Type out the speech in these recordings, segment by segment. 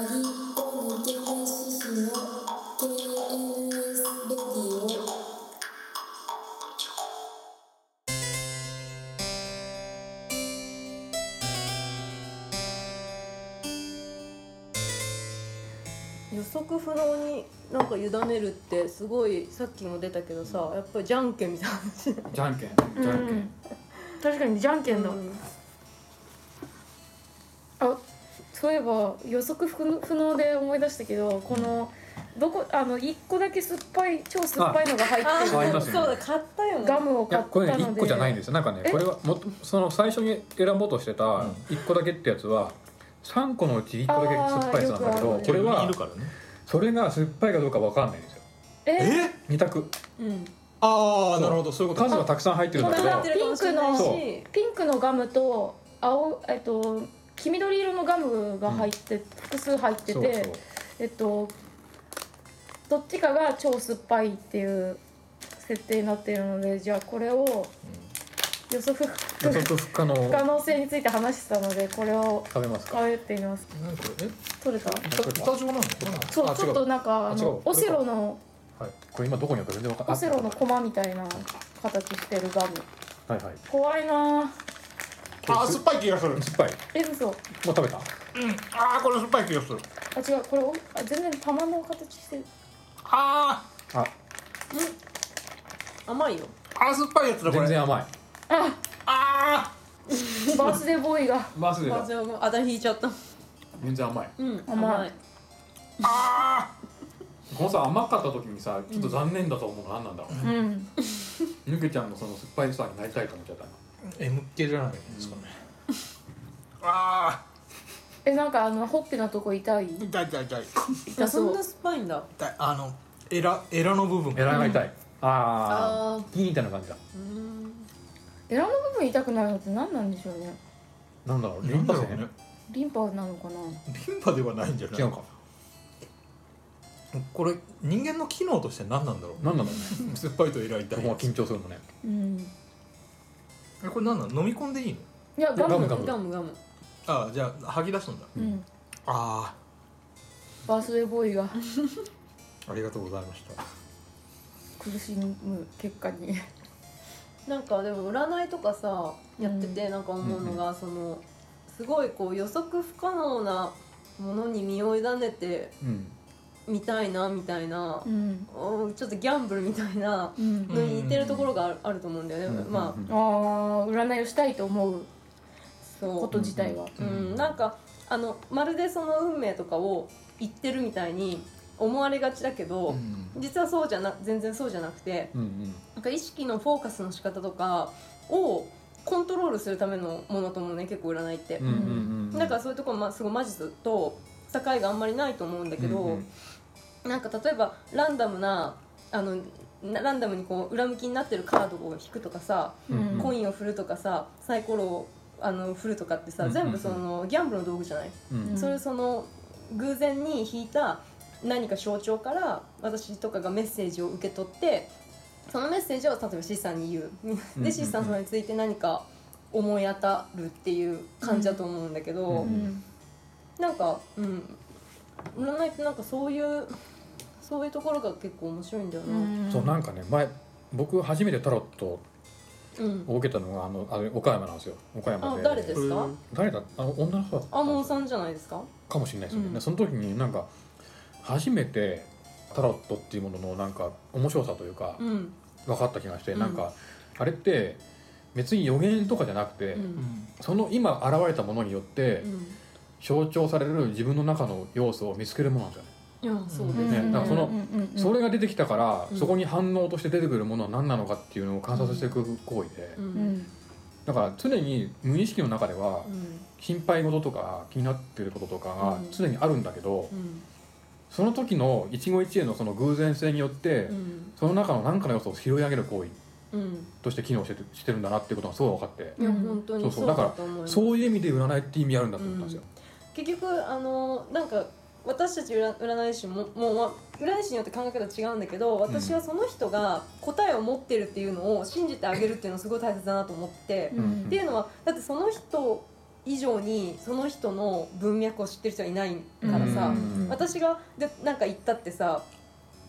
りこ抜け出ししの KNS レディオ予測不能になんか委ねるってすごいさっきも出たけどさやっぱりじゃんけんみたいな話じゃんけん。じゃんけん、確かにじゃんけんだ、うんあそういえば予測不不能で思い出したけどこのどこあの一個だけ酸っぱい超酸っぱいのが入あってる。ね。そうだ買ったよね。ガムをい買ったので。やこれね1個じゃないんですよ。なんかねえこれはもその最初に選ぼうとしてた1個だけってやつは3個のうち1個だけ酸っぱいやつなんだけどこれはそれが酸っぱいかどうかわかんないんですよ。え？え？2択。うん。ああなるほどそういうこと数はたくさん入ってるんだけど。ピンクのそうピンクのガムと青えっと黄緑色のガムが入って、複数入っててえっとどっちかが超酸っぱいっていう設定になっているのでじゃあこれを予測不可能不可能性について話してたのでこれを食べますか？食べてみます。何これ？え？取れた？板状なの？これあ違う。そうちょっとなんかあのオセロのはい。これ今どこにあるか全然わかんない。オセロのコマみたいな形してるガム。はいはい。怖いなぁあー酸っぱい気がする。うん酸っぱい。もえ嘘。う食べた？ああこれ酸っぱい気がする。あ違うこれおあ全然玉の形してる。ああ。甘いよ。ーあー酸っぱいやつだこれ。全然甘い。あ。あバースデーボーイが。マジであじゃあだ引いちゃった。全然甘い。うん甘い。ーあこのさ甘かった時にさちょっと残念だと思うの何なんだろうね。うん。ゆけちゃんのその酸っぱいさになりたいと思っちゃったのー M 系じゃないですかね。あえなんかあのほっぺのとこ痛い？ー痛い痛い痛い。痛そう。そんな酸っぱいんだ。痛い。あのエラエラの部分。エラが痛い。あああギー。みたいな感じだ。うん。エラの部分痛くなるのって何なんでしょうね。なんだろう。リなンパ腺んだろうね。リンパなのかな？リンパではないんじゃない違うか。これ人間の機能として何なんだろう。なんなんだろうね。酸っぱいとエラ痛いここが緊張するのね。うんえこれ何なの？飲み込んでいいの？いやガムガムガム。ガムガム。ああじゃあ吐き出すんだ。うん。あバースデーボーイが。あありがとうございました。苦しむ結果に。なんかでも占いとかさやっててなんか思うのが、そのすごいこう予測不可能なものに身を委ねてうんみたいなみたいなう、ん。おちょっとギャンブルみたいなうん。のに似てるところがあると思うんだよね、うん。まうん。ああ占いをしたいと思う。こと自体は。うん、なんかあのまるでその運命とかを言ってるみたいに思われがちだけど、実はそうじゃな全然そうじゃなくてうんうん。なんか意識のフォーカスの仕方とかをコントロールするためのものと思うね結構占いって、うんうんうんだからそういうところまあすごい魔術と境があんまりないと思うんだけど、うんうんなんか例えばランダムなあのなランダムにこう裏向きになってるカードを引くとかさ、うんコインを振るとかさサイコロをあの振るとかってさ、うん全部そのギャンブルの道具じゃない、うん。それその偶然に引いた何か象徴から私とかがメッセージを受け取ってそのメッセージを例えばシさんに言う。うんでシさんそれについて何か思い当たるっていう感じだと思うんだけど、うんうん。なんかうん。占いってなんかそういうそういうところが結構面白いんだよな。そうなんかね前僕初めてタロットうん。を受けたのがあのあれ岡山なんですよ。岡山あで誰ですか？誰だ？あの女の人だったアモンさんじゃないですか？かもしれないですよね、うん。その時になんか初めてタロットっていうもののなんか面白さというかうん。分かった気がして、うん。なんかあれって別に予言とかじゃなくて、うん。その今現れたものによってうん。象徴される自分の中の要素を見つけるものなんですよね、そうですね。だからそのそれが出てきたから、うん。そこに反応として出てくるものは何なのかっていうのを観察していく行為で、だから常に無意識の中ではうん。心配事とか気になってることとかがうん。常にあるんだけど、うん。その時の一期一会のその偶然性によって、うん。その中の何かの要素を拾い上げる行為うん。として機能しててしてるんだなっていうことがすごい分かって、いやうん。本当にそうう。そそうだからそういう意味で占いって意味あるんだと思ったんですよ。結局あのなんか私たち占占い師ももう、まあ、占い師によって考え方違うんだけど私はその人が答えを持ってるっていうのを信じてあげるっていうのはすごい大切だなと思って、うん。っていうのはだってその人以上にその人の文脈を知ってる人はいないからさ、うん。私がでなんか言ったってさ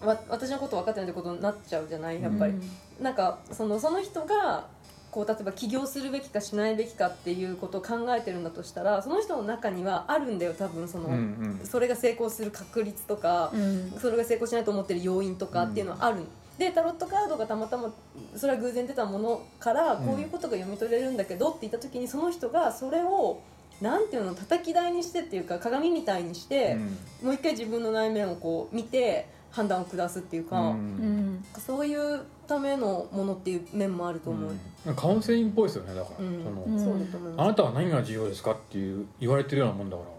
わ私のこと分かってないってことになっちゃうじゃないやっぱり、なんかそのその人がこう例えば起業するべきかしないべきかっていうことを考えてるんだとしたらその人の中にはあるんだよ多分その、うんうん。それが成功する確率とか、うん。それが成功しないと思ってる要因とかっていうのはある、でタロットカードがたまたまそれは偶然出たものからこういうことが読み取れるんだけどって言った時にその人がそれをなんていうの叩き台にしてっていうか鏡みたいにして、もう一回自分の内面をこう見て判断を下すっていうか、うん。うんそういうためのものっていう面もあると思う、うん。カウンセリングっぽいですよねだから、うん。そのうんそうだと思いまあなたは何が重要ですかっていう言われてるようなもんだから。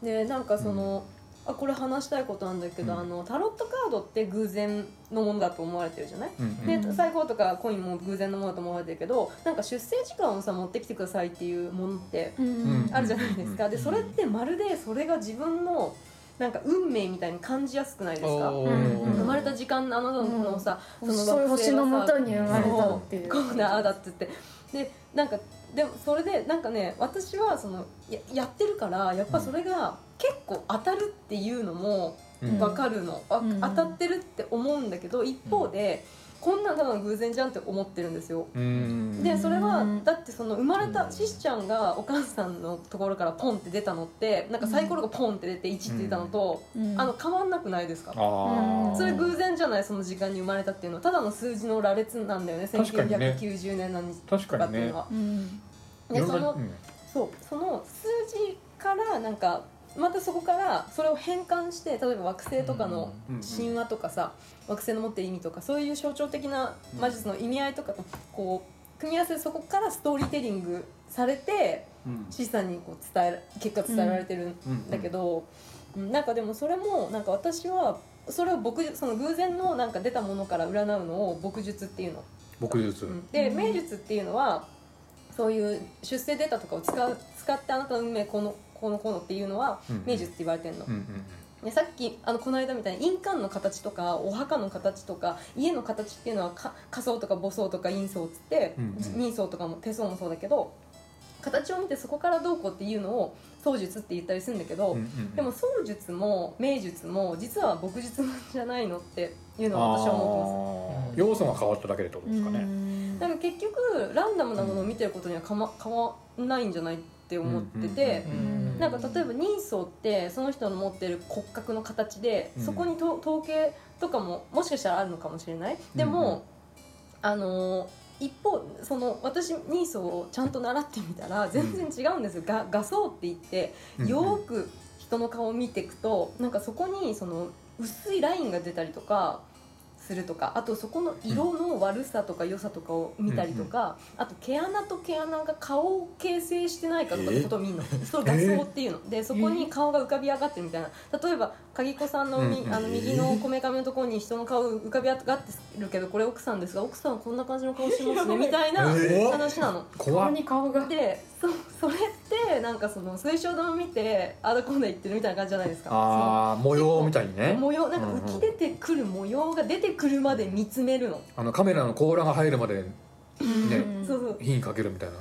すでなんかその、あこれ話したいことなんだけど、うん。あのタロットカードって偶然のものだと思われてるじゃない？うん。でうん。最高とかコインも偶然のものだと思われてるけどなんか出生時間をさ持ってきてくださいっていうものってうん。あるじゃないですか、うん。でそれってまるでそれが自分のなんか運命みたいに感じやすくないですか、生まれた時間あなたのさ、そのそういう星のもとに生まれたっていう。こうだああだって言って。でなんかでもそれでなんかね私はそのややってるからやっぱそれが結構当たるっていうのもうん。分かるの、わうん。当たってるって思うんだけど一方で、こんなんただの偶然じゃんって思ってるんですよ。うん。でそれはうん。だってその生まれたうん。シシちゃんがお母さんのところからポンって出たのってなんかサイコロがポンって出て1って出たのと、うん。あの変わんなくないですか？それ偶然じゃないその時間に生まれたっていうのはただの数字の羅列なんだよね確かにね。1990年何日確とかっていうのは。でそのうんそうその数字からなんかまたそこからそれを変換して例えば惑星とかのうん神話とかさ惑星の持ってる意味とかそういう象徴的な魔術の意味合いとかとこう組み合わせてそこからストーリーテリングされてうん。シさんにこう伝えら結果伝えられてるんだけど、うん。なんかでもそれもなんか私はそれを僕その偶然のなんか出たものから占うのを牧術っていうの。僕術。うん。でうん。名術っていうのはそういう出世データとかを使う使ってあなたの運命このこのこのっていうのはうん名術って言われてるの。さっきあのこの間みたいに印鑑の形とかお墓の形とか家の形っていうのはか仮想とか母層とか陰層っつって、うんうん。人相とかも手相もそうだけど形を見てそこからどうこうっていうのを双術って言ったりするんだけど、うんうんでも双術も名術も実は牧術じゃないのっていうのを私は思ってます。要素が変わっただけでってことですかね。なん。か結局ランダムなものを見てることにはか、ま、変わんないんじゃない？って思ってて、なんか例えば人相ってその人の持ってる骨格の形で、そこに統計とかももしかしたらあるのかもしれないでも、あの一方その私人相をちゃんと習ってみたら全然違うんですよ、が画像って言ってよく人の顔を見ていくとなんかそこにその薄いラインが出たりとかするとかあとそこの色の悪さとか良さとかを見たりとか、あと毛穴と毛穴が顔を形成してないかとかってことを見るの、それ画像っていうの。でそこに顔が浮かび上がってるみたいな。例えば鍵子さんのみ、あの右のこめかみのところに人の顔浮かび上がってるけどこれ奥さんですが奥さんはこんな感じの顔してますね みたいなえー話なの。怖に顔が。でそそれってなんかその水晶玉見てあだこんだ言ってるみたいな感じじゃないですか。ああ模様みたいにね。模様なんか浮き出てくる模様が出てくるまで見つめるの、あのカメラの甲羅が入るまでねうん。そうそう火にかけるみたいな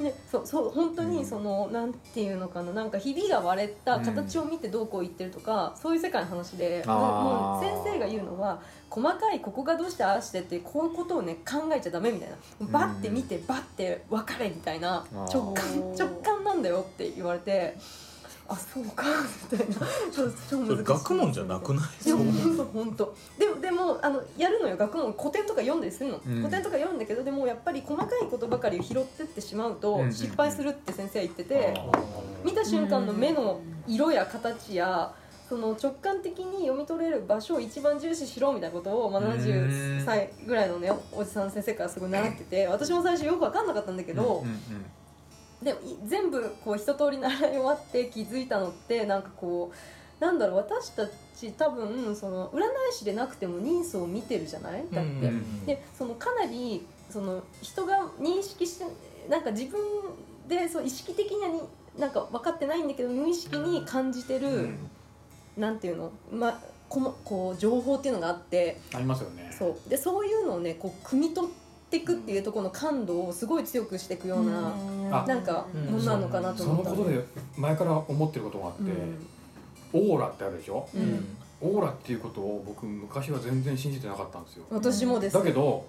ねそうそう本当うん。にその、なんていうのかななんかひびが割れた形を見てどうこう言ってるとか、そういう世界の話でもう先生が言うのは細かいここがどうしてああしてってこういうことをね考えちゃダメみたいな。バッて見てバッて分かれみたいな直感直感なんだよって言われてあそうかみたいな。そう超難しい。学問じゃなくない？でも本当本当。でもでもあのやるのよ。学問古典とか読んだりするの、うん。古典とか読んだけどでもやっぱり細かいことばかりを拾ってってしまううんとうん。失敗するって先生は言ってて、あ見た瞬間の目の色や形やその直感的に読み取れる場所を一番重視しろみたいなことを、まあ、うん70歳ぐらいのねおじさん先生からすごい習ってて私も最初よく分かんなかったんだけど、うんうんでもい全部こう一通り習い終わって気づいたのってなんかこうなんだろう私たち多分その占い師でなくても人相を見てるじゃない？だって。うんでそのかなりその人が認識してなんか自分でそう意識的にはになんか分かってないんだけど無意識に感じてる、うん。なんていうの、ま、このこう情報っていうのがあって。ありますよね。そう。でそういうのをねこう汲み取っってくっていうところの感度をすごい強くしていくような、あなんかうん。ものなのかなとそ思ったのことで前から思ってることがあって、オーラってあるでしょ？うん。うんオーラっていうことを僕昔は全然信じてなかったんですよ。私もです。だけど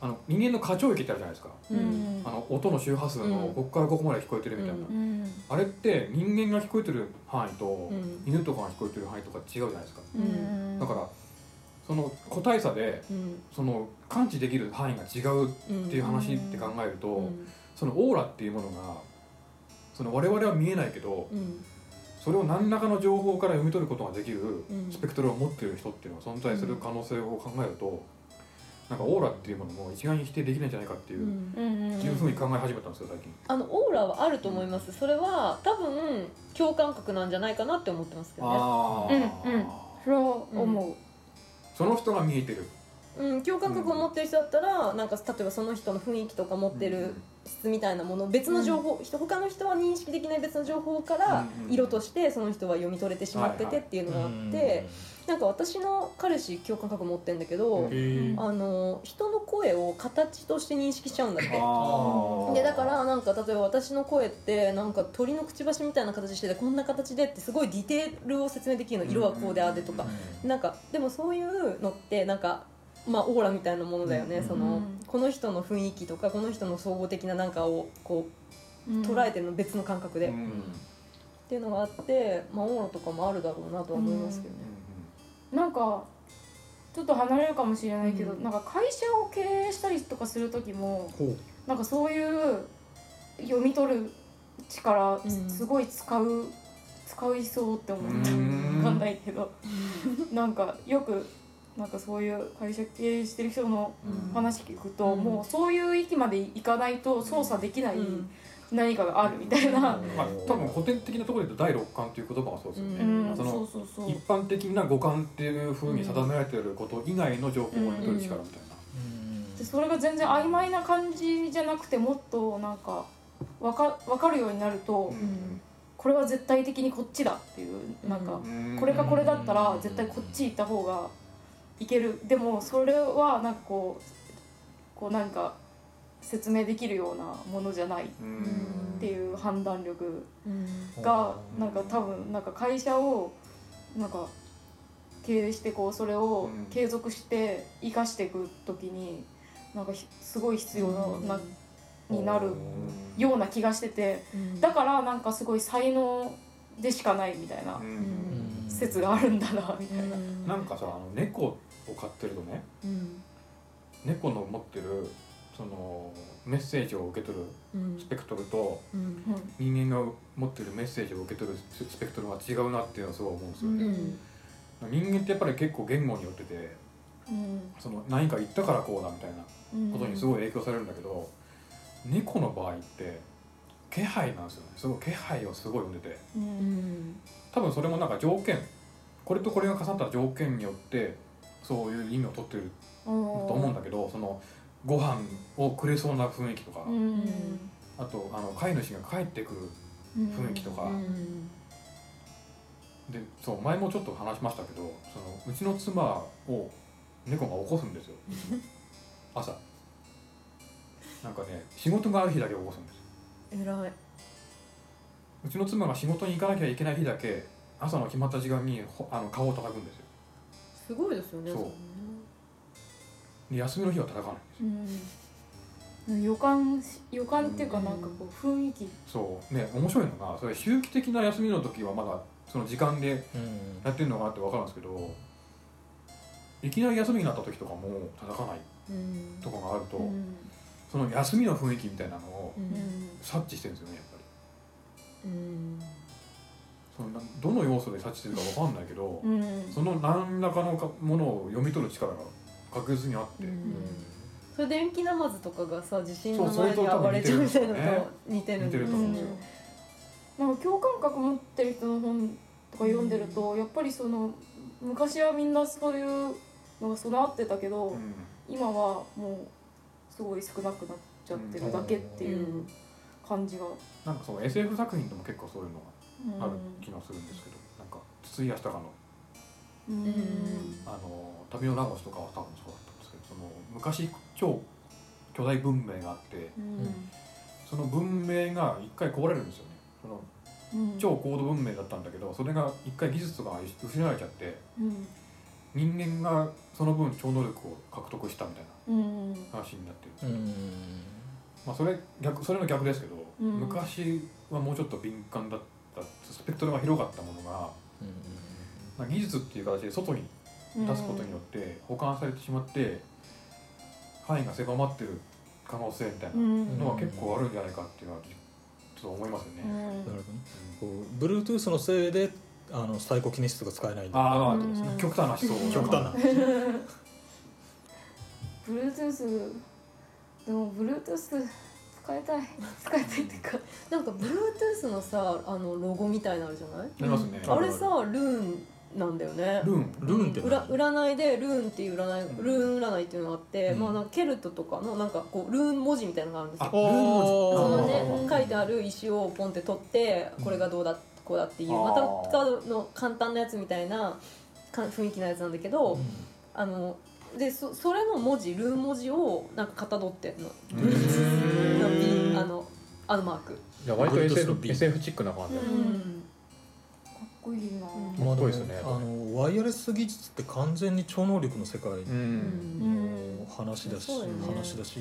あの人間の過聴域ってあるじゃないですか。うん。あの音の周波数のうん。ここからここまで聞こえてるみたいな、うんうん。あれって人間が聞こえてる範囲と、うん。犬とかが聞こえてる範囲とか違うじゃないですか。うん。だからその個体差でうん。その感知できる範囲が違うっうんていう話って考えると、うん。そのオーラっていうものがその我々は見えないけどうん。それを何らかの情報から読み取ることができるうん。スペクトルを持っている人っていうのが存在する可能性を考えるとなんかオーラっていうものも一概に否定できないんじゃないかっていうう、ん。うんいうふうに考え始めたんですよ最近。あのオーラはあると思います。それは多分共感覚なんじゃないかなって思ってますけどね。あうん。うん。それは思その人が見えてる。うん、共感覚を持ってる人だったらなんか例えばその人の雰囲気とか持ってる質みたいなもの別の情報、人他の人は認識できない別の情報からうんうん色としてその人は読み取れてしまっててっていうのがあって、なんか私の彼氏共感覚持ってんだけど、あの人の声を形として認識しちゃうんだって。あでだからなんか例えば私の声ってなんか鳥のくちばしみたいな形しててこんな形でってすごいディテールを説明できるの。色はこうでああでとか。なんかでもそういうのってなんかまあオーラみたいなものだよね、うん。そのうん。この人の雰囲気とかこの人の総合的ななんかをこうう捉えてるの別の感覚で、っうん。ていうのがあって、まあ、オーラとかもあるだろうなとは思いますけどね。なんかちょっと離れるかもしれないけど、うん。なんか会社を経営したりとかする時もなんかそういう読み取る力うん。すごい使う、使いそうって思ったう。ん。わかんないけど。なんかよくなんかそういう会社経営してる人のうん。話聞くと、うん。もうそういう域までいかないと操作できないうん。何かがあるみたいな、まあ、多分古典的なところで言うと第六感っていう言葉がそうですよね、一般的な五感っていうふうに定められていること以外の情報を読み取る力みたいな、でそれが全然曖昧な感じじゃなくてもっとなんかわかわかるようになると、うん。これは絶対的にこっちだっていうなんか、うん。これかこれだったら絶対こっち行った方がいける。でもそれはなんかこうこうなんか説明できるようなものじゃないっうん。ていう判断力うん。がなんか多分なんか会社をなんか経営してこうそれをうん。継続して生かしていく時になんかひすごい必要な、になるような気がしててうん。だからなんかすごい才能でしかないみたいなうん説があるんだなみたいな。うんなんかさあの猫を飼ってるとね。うん。猫の持ってるそのメッセージを受け取るうん。スペクトルとうん人間が持ってるメッセージを受け取るスペクトルが違うなっていうのはすごい思うんですよ、うん。人間ってやっぱり結構言語によっててうん。その何か言ったからこうだみたいなうん。ことにすごい影響されるんだけど、猫の場合って気配なんですよね。すごい気配をすごい読んでて。多分それもなんか条件これとこれが重なった条件によってそういう意味を取ってると思うんだけどそのご飯をくれそうな雰囲気とか、うん。あとあの飼い主が帰ってくる雰囲気とか、うん。でそう前もちょっと話しましたけどそのうちの妻を猫が起こすんですよ。朝。なんかね仕事がある日だけ起こすんです偉い。うちの妻が仕事に行かなきゃいけない日だけ朝の決まった時間にほあの顔を叩くんですよすごいですよねそう。で休みの日は叩かないんですよ。うん。予感し予感っていうかなんかこう雰囲気。そう。ね面白いのがそれ周期的な休みの時はまだその時間でやってるのがあって分かるんですけどいきなり休みになった時とかも叩かないうん。とかがあると、うん。その休みの雰囲気みたいなのをうん。察知してるんですよねやっぱり。うんそのなどの要素で察知してるか分かんないけど、うん。その何らかのかものを読み取る力が確実にあって、うん。それで電気ナマズとかがさ地震の前に暴れちゃうみたいなのと似てる似てると思うんですよなんか共感覚持ってる人の本とか読んでると、やっぱりその昔はみんなそういうのが備わってたけど、うん。今はもうすごい少なくなっちゃってるだけっていう感じが、なんかその SF 作品でも結構そういうのうんがある気がするんですけど、なんか筒井康隆のうん。うんあの旅のラゴスとかは多分そうだったんですけどその昔超巨大文明があってその文明が一回壊れるんですよね。そのうん。超高度文明だったんだけどそれが一回技術とかが失われちゃってうん。人間がその分超能力を獲得したみたいうん。な話になってるんですよ、うん。まあ、それ逆それの逆ですけど、うん。昔はもうちょっと敏感だったスペクトルが広かったものが、まあ、技術っていう形で外に出すことによって保管されてしまって範囲が狭まってる可能性みたいなうん。のは結構あるんじゃないかっていうのはちょっと思いますよね。うん。なるほどね。こう Bluetooth のせいであのサイコキネシスが使えないん。だああ、まあうん極端な思想極端な。Bluetooth でも Bluetooth 使いたい。使いたいっていうか。なんか Bluetooth のさあのロゴみたいなのあるじゃない？ありますね。うん。あれさルーンなんだよね。ルーン？ルーンって裏占いでルーンっていう占いルーン占いっていうのがあって、うん。まあなんかケルトとかのなんかこうルーン文字みたいなのがあるんですよ。あルーン文字。そのあねー書いてある石をポンって取ってこれがどうだこうだっていうあー。また使うの簡単なやつみたいなか雰囲気のやつなんだけど、あのでそそれの文字ルーン文字をなんかかたどってんの。ー。B あのあのマーク、じゃあ割と SF, SF チックな感じかっこいいな。うんまあかっこいいですねあのワイヤレス技術って完全に超能力の世界うん。の話だし、そうだよね。話だし。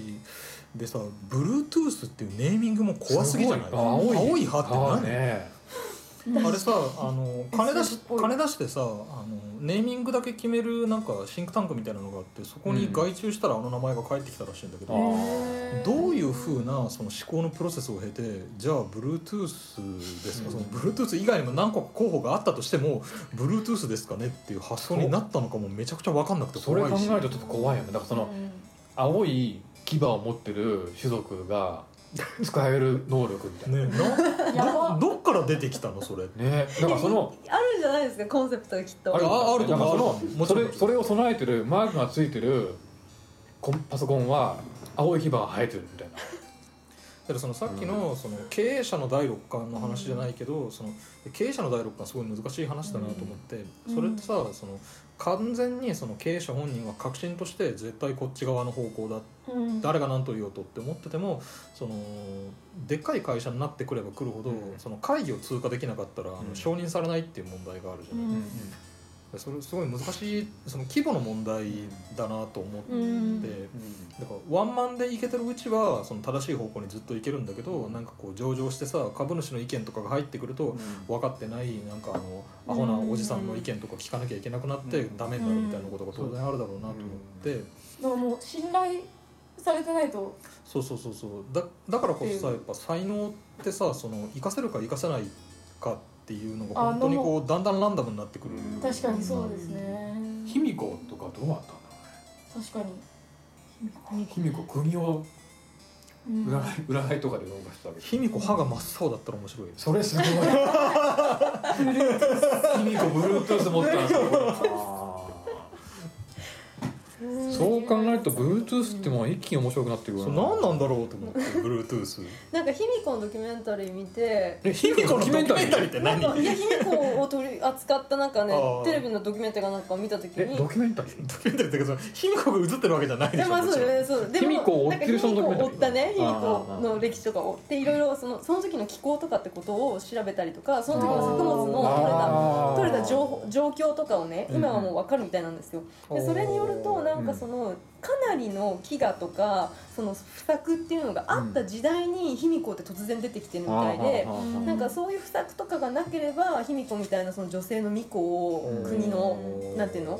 でさ Bluetooth っていうネーミングも怖すぎじゃない？い。青い。青い歯ってあ何、ーねあれさあの金出し金出してさあのネーミングだけ決めるなんかシンクタンクみたいなのがあってそこに外注したらあの名前が返ってきたらしいんだけど、あへーどういうふうなその思考のプロセスを経てじゃあ Bluetooth ですか、うん。その Bluetooth 以外にも何個か候補があったとしても Bluetooth ですかねっていう発想になったのかもめちゃくちゃ分かんなくてそれ怖いし考えるとちょっと怖いよね。だからその青い牙を持ってる種族が使える能力みたいな。ねなやば。どどっから出てきたの？それ。ね、だからそのあるんじゃないですかコンセプトがきっと。あるああると思う。なんかそれそれを備えてるマークがついてるコンパソコンは青い牙が生えてるみたいな。だからそのさっきのその経営者の第六感の話じゃないけど、その経営者の第六感すごい難しい話だなと思って、うん。それってさその完全にその経営者本人は確信として絶対こっち側の方向だうん。誰が何と言おうとって思っててもそのでっかい会社になってくればくるほど、うん。その会議を通過できなかったら、あうん。の承認されないっていう問題があるじゃない、うんそれすごい難しいその規模の問題だなと思って、うん。だからワンマンでいけてるうちはその正しい方向にずっといけるんだけどなんかこう上場してさ株主の意見とかが入ってくると分かってないなんかあのアホなおじさんの意見とか聞かなきゃいけなくなってうん。ダメになるみたいなことが当然あるだろうなと思って。だからもう信頼されてないと。そうそうそうそう。だだからこそさうん。やっぱ才能ってさその活かせるか活かせないかっていうのがあ本当にこうだんだんランダムになってくる、うん確かにそうですね卑弥呼とかどうなったんだろ確かにうね。卑弥呼釘をうん占い占いとかで動かしたわけ。卑弥呼歯が真っ青だったら面白いよそれすごい。卑弥呼ブルートゥース持ったらすごいな。そう考えると Bluetooth ってもう一気に面白くなってくるそう何なんだろうと思って Bluetooth なんか卑弥呼のドキュメンタリー見て。え卑卑弥呼のドキュメンタリーってなん何かいや卑弥呼を取り扱ったなんかねあー。テレビのドキュメンタリーかなんかを見た時えにドキュメンタリー？ドキュメンタリーっていうかその卑弥呼が映ってるわけじゃないでしょでまあそうもちろんねそうで卑弥呼を追ってる人のドキュメンタリー。なんか卑弥呼を追ったね卑弥あー呼の歴史とかを。追っていろいろそのその時の気候とかってことを調べたりとかその時の作物の取れた取れた情報状況とかをねうん今はもう分かるみたいなんですよ。でそれによるとなんかそのかなりの飢餓とかその不作っていうのがあった時代に卑弥呼って突然出てきてるみたいで。うん。なんかそういう不作とかがなければ卑弥呼みたいなその女性の巫女を国のなんていうの？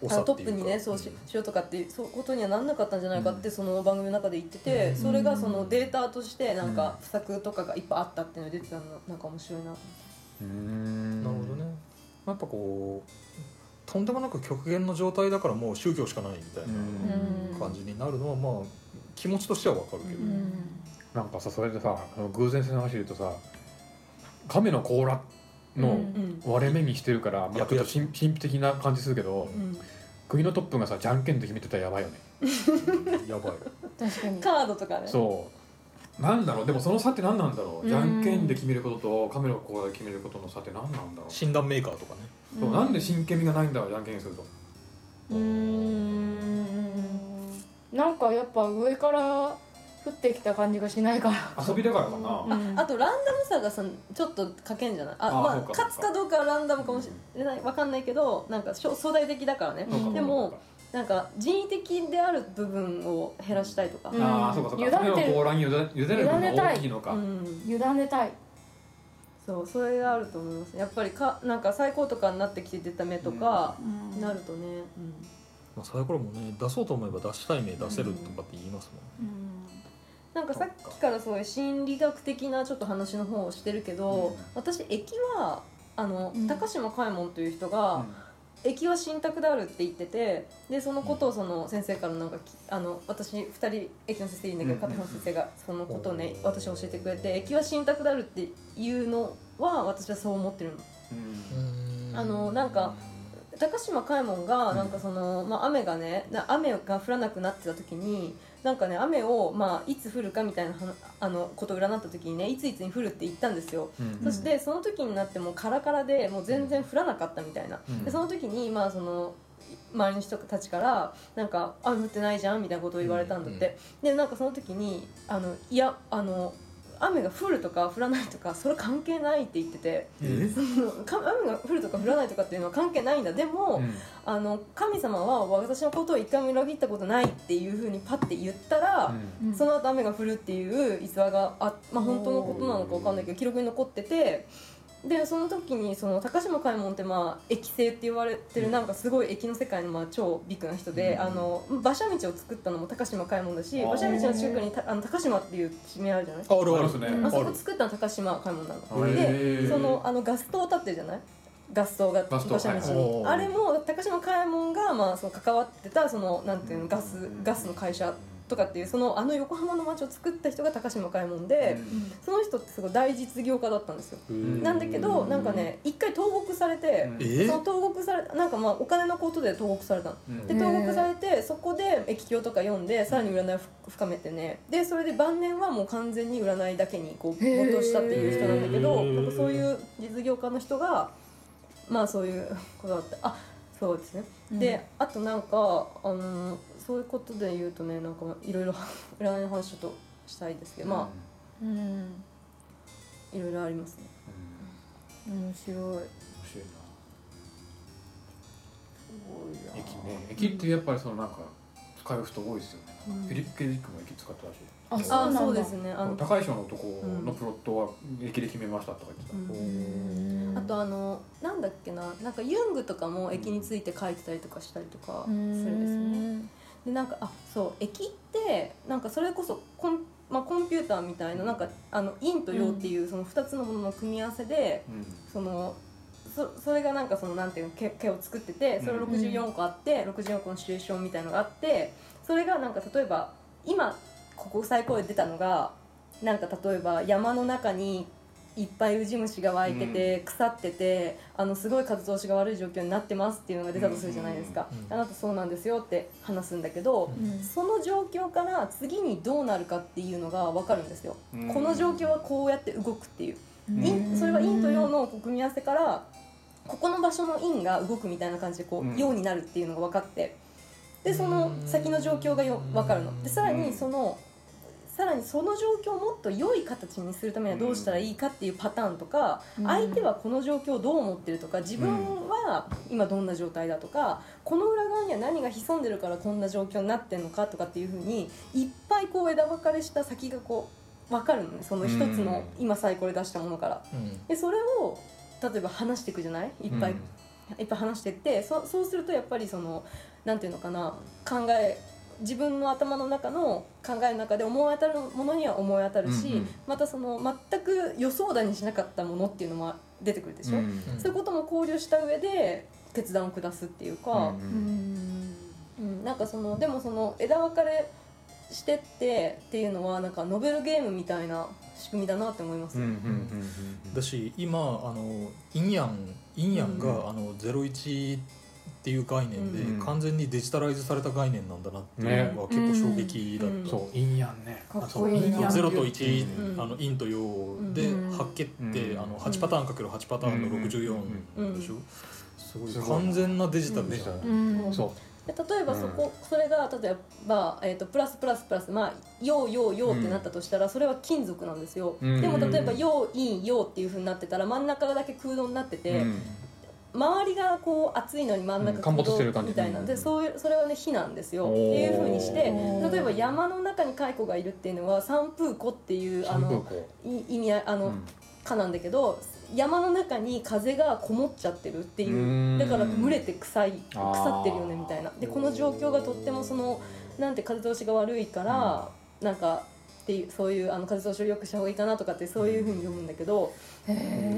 あのトップにねそうししようとかっていうそういうことにはなんなかったんじゃないかってその番組の中で言ってて、うん。それがそのデータとしてなんか不作とかがいっぱいあったっていうのが出てたのなんか面白いな。うん。なるほどね。やっぱこうとんでもなく極限の状態だからもう宗教しかないみたいな感じになるのはまあ気持ちとしてはわかるけど、うん。なんかさそれでさ偶然性の話で言うとさ亀の甲羅のうん。割れ目にしてるから、まあ、ちょっと神神秘的な感じするけどうん。国のトップがさじゃんけんで決めてたらやばいよね。やばい。確かに。カードとかね。そうなんだろう？でもその差って何なんだろう？うん。じゃんけんで決めることと亀の甲羅で決めることの差って何なんだろう？診断メーカーとかね。そうなんで真剣味がないんだろう？じゃんけんすると。うーん。なんかやっぱ上から降ってきた感じがしないから。遊びだからかな、うん。あとランダムさがさちょっとかけんじゃない？ああまあ勝つかどうかはランダムかもしれない。わかんないけどなんかしょ相対的だからね。でもなんか人為的である部分を減らしたいとか、うん。ああそうかそうか。委ねてに委ね委ねるのが大きい。のか、うん。委ねたい。そうそれがあると思います。やっぱりかなんか最高とかになってきて出た目とか、なるとね、まあ、サイコロもね出そうと思えば出したい目出せるとかって言いますもん、なんかさっきからそういう心理学的なちょっと話の方をしてるけど、うん。私駅はあの、うん。高島嘉右衛門という人が、駅は信託であるって言っててでそのことをその先生からなんかきあの私2人駅の先生いるんだけどうん。片方の先生がそのことをね私教えてくれて駅は信託であるっていうのは私はそう思ってるの。うん。あのなんか高島嘉右衛門がなんかその、まあ、雨がねな雨が降らなくなってた時になんかね雨を、まあ、いつ降るかみたいなはあのことを占った時にねいついつに降るって言ったんですよ、うんそしてその時になってもうカラカラでもう全然降らなかったみたいな、うん。でその時にまあその周りの人たちからなんか「あ降ってないじゃん」みたいなことを言われたんだって、でなんかその時にあのいやあの雨が降るとか降らないとかそれ関係ないって言ってて。雨が降るとか降らないとかっていうのは関係ないんだ。でも、うん。あの神様は私のことを一回も裏切ったことないっていうふうにパッて言ったら、うん。その後雨が降るっていう逸話があ、まあ、本当のことなのかわかんないけど記録に残っててでその時にその高島嘉右衛門ってまあ駅聖って言われてるなんかすごい駅の世界のまあ超ビッグな人で、うん。あの馬車道を作ったのも高島嘉右衛門だし馬車道の近くにたあの高島っていう地名あるじゃない？あるあるすね。あそこ作ったの高島嘉右衛門なの。へでーそのあのガス灯立ってるじゃない？ガス灯が馬車道。はい。に、はいあれも高島嘉右衛門が、まあ、その関わってたそのなんていうのガスガスの会社とかっていうそのあの横浜の町を作った人が高島嘉右衛門で、その人ってすごい大実業家だったんですよ、うん。なんだけどなんかね一回投獄されて、えその投獄されなんかまあお金のことで投獄されたの。うん。で投獄されてそこで駅経とか読んでさらに占いを深めてね。でそれで晩年はもう完全に占いだけにこう没頭したっていう人なんだけどなんかそういう実業家の人がまあそういうことだった。あそうですね、であとなんかあのそういうことで言うとねなんかいろいろ 占いの話ちょっとしたいですけどまうん。あいろいろありますね。うん。面白い。面白いな。駅ね駅ってやっぱりそのなんか使う人多いですよね、うん。フィリップ・ケディックも駅使ってたし。ああそうそうですね。あの高い賞のとこのプロットは駅で決めましたとか言ってた、うん。あとあのなんだっけななんかユングとかも駅について書いてたりとかしたりとかするんですね。でなんかあそう駅ってなんかそれこそコン,、まあ、コンピューターみたいななんかあの陰と陽っていうその2つのものの組み合わせでそのそそれがなんかそのなんていうの毛毛を作っててそれうん64個あって、64個のシチュエーションみたいのがあってそれがなんか例えば今ここ最高で出たのがなんか例えば山の中にいっぱいウジ虫が湧いてて、腐っててあのすごい風通しが悪い状況になってますっていうのが出たとするじゃないですか、うん。うん。あなたそうなんですよって話すんだけど、うん。その状況から次にどうなるかっていうのが分かるんですよ、うん。この状況はこうやって動くっていう。うん。陰それは陰と陽の組み合わせからここの場所の陰が動くみたいな感じでこうん。う陽になるっていうのが分かって。でその先の状況がよ分かるの。でさらにそのさらにその状況をもっと良い形にするためにはどうしたらいいかっていうパターンとかうん。相手はこの状況をどう思ってるとか自分は今どんな状態だとかこの裏側には何が潜んでるからこんな状況になってんのかとかっていうふうにいっぱいこう枝分かれした先がこう分かるのねその一つの今最高で出したものから。うん。でそれを例えば話していくじゃない？いっぱい、いっぱい話してってそそうするとやっぱりそのなんていうのかな考え自分の頭の中の考えの中で思い当たるものには思い当たるし、うんうん。またその全く予想だにしなかったものっていうのも出てくるでしょ、うんそういうことも考慮した上で決断を下すっていうか、うんうん、なんかそのでもその枝分かれしてってっていうのはなんかノベルゲームみたいな仕組みだなって思います、うんうんうんだし今あの陰陽陰陽が、うんあの01っていう概念で、うん完全にデジタライズされた概念なんだなっていうのが結構衝撃だった、ねうんそう陰陽ね。かっこいいゼロと1、うん。あの陰と陽でうん8決って、うんあの8パターンかける8パターンの64うんでしょ、すごい。すごい。完全なデジタルデジタルじゃん、うんそう。で例えばそこ、それが例えば、えー、とプラスプラスプラスまあ「陽陽陽」ってなったとしたら、それは金属なんですよ、うん。でも例えば「陽陰陽」っていうふうになってたら真ん中だけ空洞になってて、うん周りがこう熱いのに真ん中うん陥没してる感じ。みたいなうん。でそういうそれはね火なんですよ。っていうふうにして例えば山の中に蚕がいるっていうのは三風湖っていうあの意味合いあの、うん。蚊なんだけど山の中に風がこもっちゃってるっていう。だから蒸れて臭い腐ってるよねみたいな。でこの状況がとってもそのなんて風通しが悪いから、なんかっていうそういうあの風通しを良くした方がいいかなとかってそういうふうに読むんだけど、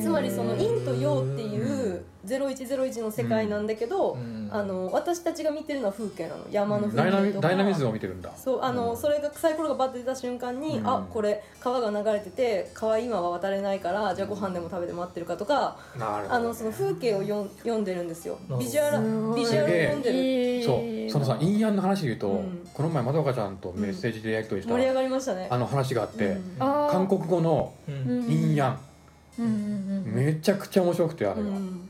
つまりその陰と陽っていう0101の世界なんだけど、うん。あの私たちが見てるのは風景なの。山の風景とか。ダイナミズムを見てるんだ。そうあの、うん。それがサイコロがバッて出た瞬間に、うん。あこれ川が流れてて川今は渡れないからじゃあご飯でも食べて待ってるかとか、あのその風景を読ん読んでるんですよ。ビジュアルビジュアルを読んでる。そう。そのさ陰陽の話で言うと、うん。この前まどかちゃんとメッセージでやり取りした、盛り上がりましたね。あの話があって、韓国語のうん。陰陽、うんうんうんめちゃくちゃ面白くてあれが、うん。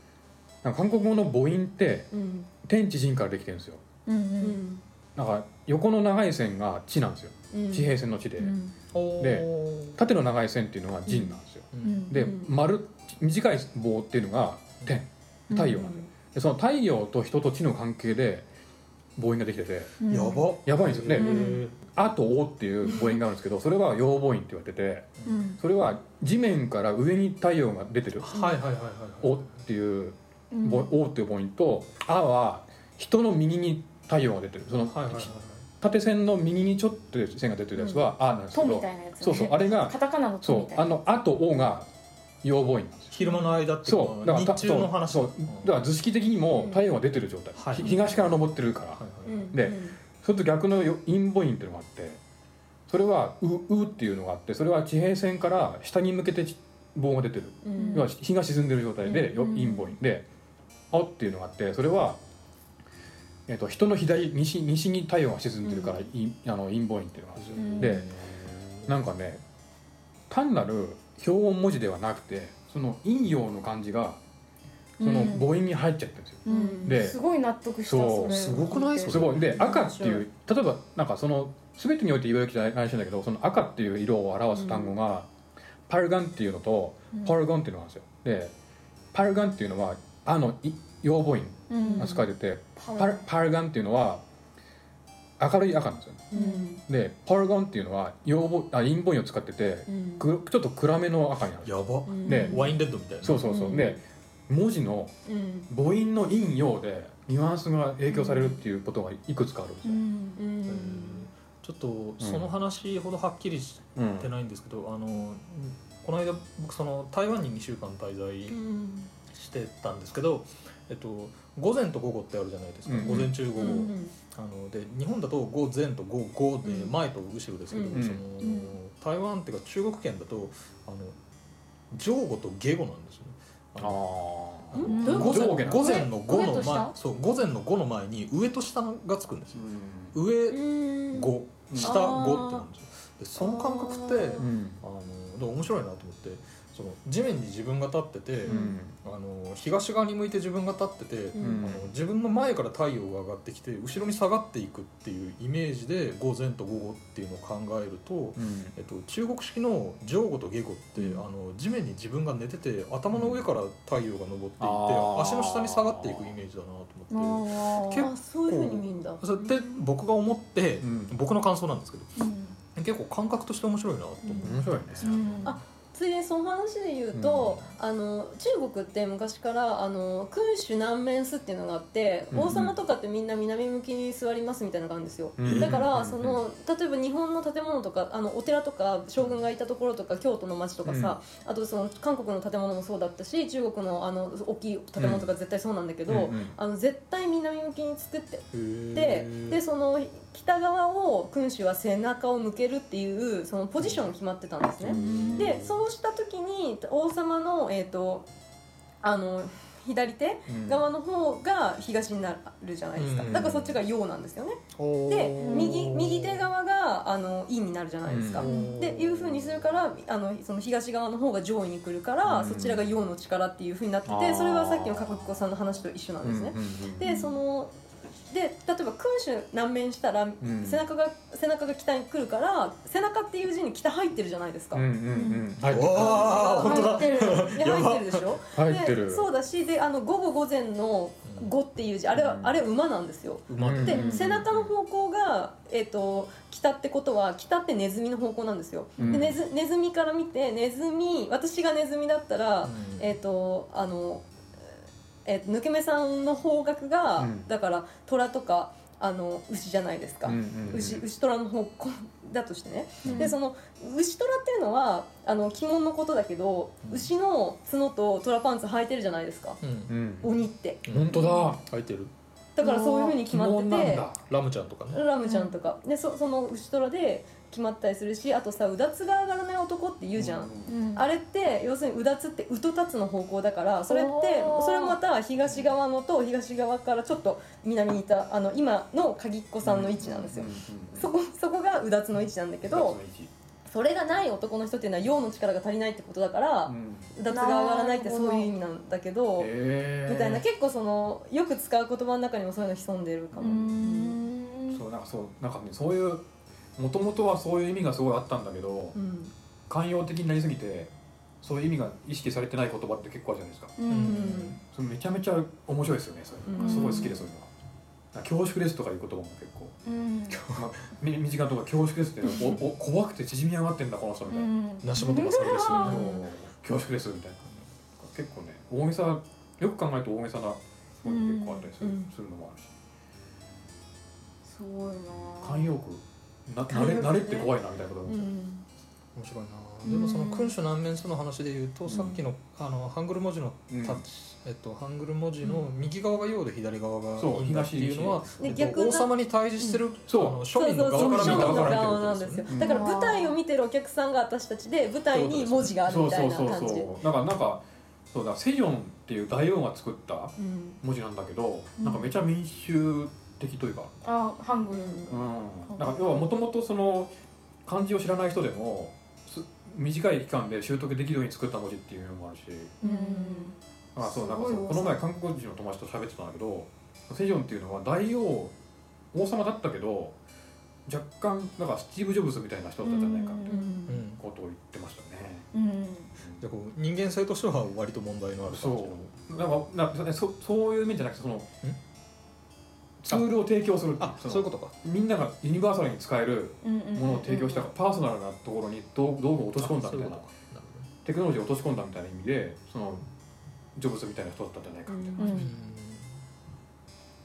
なんか韓国語の母音ってうん。天地人からできてるんですよ。うんううん。んなんか横の長い線が地なんですよ。うん。地平線の地で、で縦の長い線っていうのが人なんですよ、うん。でうん。丸短い棒っていうのが天太陽なんででその太陽と人と地の関係で母音ができてて。うん。やば。やばいんですよ。ねうん「あ」と「お」っていう母音があるんですけどそれは陽母音って言われててうん。それは地面から上に太陽が出てる。はいはいはいはい「お」っていううん。母「お」っていう母音と「あ」は人の右に太陽が出てる。その縦線の右にちょっと線が出てるやつは「あ」なんですけどね。そうそうあれがカタカナのとそうなあの「あ」と「お」が陽母音なんですよ。昼間の間ってそうだから日中の話。そうだから図式的にも太陽が出てる状態、はいひ東から昇ってるから、でそれと逆のよ陰母音っていうのがあってそれは「う」うっていうのがあってそれは地平線から下に向けて棒が出てる、うん。要は日が沈んでる状態で、ようん。陰母音で「あ」っていうのがあってそれは、えっと人の左西西に太陽が沈んでるから、いあの陰母音っていうのがあるんですよ、うん。でなんかね単なる表音文字ではなくてその陰陽の漢字がその母音に入っちゃってるんですよ、うん。ですごい納得したそうれ。すごくない？すごい。でうん赤っていう例えばなんかその全てにおいて言われる話なんだけどその赤っていう色を表す単語が、パルガンっていうのとうん。ポルゴンっていうのがあるんですよ。でパルガンっていうのは「あ」のい陽母音うん。が使われてて、パルパルガンっていうのは明るい赤なんですよ。うん。でポルゴンっていうのは陽母あ陰母音を使っててうん。くちょっと暗めの赤になるやば。うん。でワインレッドみたいな。そうそうそう、うん。で文字のうん。母音の陰陽でニュアンスが影響されるっていうことがいくつかあるんですよ、うん。うん。ちょっとその話ほどはっきりしうんてないんですけど、あのこの間僕その台湾に2週間滞在うんしてたんですけど、えっと、午前と午後ってあるじゃないですか、うん。午前中午後、うん。あので日本だと午前と午後でうん前と後ろですけど、うん。そのうん。台湾っていうか中国圏だとあの上後と下後なんです午前午前の午の前そう午前の午の前に上と下がつくんですよ。上うん。5下あー5ってなんですよ。でその感覚ってあのでも面白いなと思ってその地面に自分が立ってて、うん。あの東側に向いて自分が立ってて、うん。あの自分の前から太陽が上がってきて後ろに下がっていくっていうイメージで午前と午後っていうのを考えると、うん。えっと、中国式の上後と下後って、うん。あの地面に自分が寝てて頭の上から太陽が昇っていって、足の下に下がっていくイメージだなと思って。あー。あそういうふうに見るんだ。それって僕が思って、うん。僕の感想なんですけどうん。結構感覚として面白いなと思って、面白いね。うん。あついでにその話で言うと、あの中国って昔からあの君主南面スっていうのがあって、うん王様とかってみんな南向きに座りますみたいなのがあるんですよ、うん。だから、うんその例えば日本の建物とかあのお寺とか将軍がいたところとか京都の町とかさ、あとその韓国の建物もそうだったし中国のあの大きい建物とか絶対そうなんだけど、うん。うんあの絶対南向きに作って。でその北側を君主は背中を向けるっていうそのポジションが決まってたんですね。でそうした時に王様の,、えー、とあの左手うん側の方が東になるじゃないですか、うん。だからそっちが陽なんですよね。で右右手側があの陰になるじゃないですか、うん。でいうふうにするからあのその東側の方が上位に来るから、うん。そちらが陽の力っていうふうになっててそれはさっきの角彦さんの話と一緒なんですね、でそので例えば君主難面したら、ん。背中が背中が北に来るから背中っていう字に北入ってるじゃないですか、うんうんうん。入ってる。わあ本当だ。入ってる。入ってるでしょ？入ってる。でそうだしであの午後午前の「午」っていう字。あれは、うん。あれ馬なんですよ。で、うん。背中の方向が、えー、と北ってことは北ってネズミの方向なんですよ、うん。でネズネズミから見てネズミ私がネズミだったら、うん。えっ、とあの、えーと抜け目さんの方角が、うん。だから虎とかあの牛じゃないですか、うんうんうん牛牛虎の方向だとしてね、うん。でその牛虎っていうのはあの鬼門のことだけど、うん。牛の角と虎パンツ履いてるじゃないですか、うん。うん。鬼って。本当だ。入ってるだからそういうふうに決まってて。ラムちゃんとかね。ラムちゃんとか、でそその牛虎で決まったりするしあとさうだつが上がらない男って言うじゃん、うん。あれって要するにうだつってうと立つの方向だからそれってそれもまた東側のと東側からちょっと南にいたあの今の鍵っ子さんの位置なんですよ、そこそこがうだつの位置なんだけどそれがない男の人っていうのは陽の力が足りないってことだから、うだつが上がらないってそういう意味なんだけどみたいな結構そのよく使う言葉の中にもそういうの潜んでるかうも、ん。そうなんかそうなんかねそういうもともとはそういう意味がすごいあったんだけどうん寛容的になりすぎてそういう意味が意識されてない言葉って結構あるじゃないですか。ううん。んそれめちゃめちゃ面白いですよねそれ、うん。すごい好きでそういうのは。恐縮ですとかいう言葉も結構、うん。まあ、み身近なところ恐縮ですっておお怖くて縮み上がってんだこの人。みたいな、梨本がそれですようん。ね恐縮ですみたいな結構ね大げさよく考えると大げさなものが結構あったりする,、うん。するのもあるし。すごいな。慣用句。な慣れ慣れって怖いなみたいなこと思っちゃう、うん。面白いなでもその君主難面数の話で言うと、さっきのあのハングル文字のうん。タッチ、えっと、ハングル文字の右側が陽で左側がそう陰だっていうのは、王様に対峙してる、そうあの庶民の側から見たですようんだから舞台を見てるお客さんが私たちで舞台に文字があるそうみたいそうそうな感じそう。なんかなんかそうだセジョンっていう大王が作ったうん。文字なんだけど、うん。なんかめちゃ民衆的というか、あハングル。うん、なんか要はもともとその漢字を知らない人でもす短い期間で習得できるように作った文字っていうのもあるし。うん。あそうなんかこの前韓国人の友達と喋ってたんだけどセジョンっていうのは大王王様だったけど若干なんかスティーブ・ジョブズみたいな人だったんじゃないかみたことを言ってましたね。うん。じゃあこう人間性としては割と問題のある感じの。そう。なんかなんかそそういう面じゃなくてそのツールを提供するあそういうことか。みんながユニバーサルに使えるものを提供したパーソナルなところに道道具を落とし込んだみたいなあそういうことか。なるほどねテクノロジーを落とし込んだみたいな意味でそのジョブズみたいな人だったんじゃないかみたいな、うん。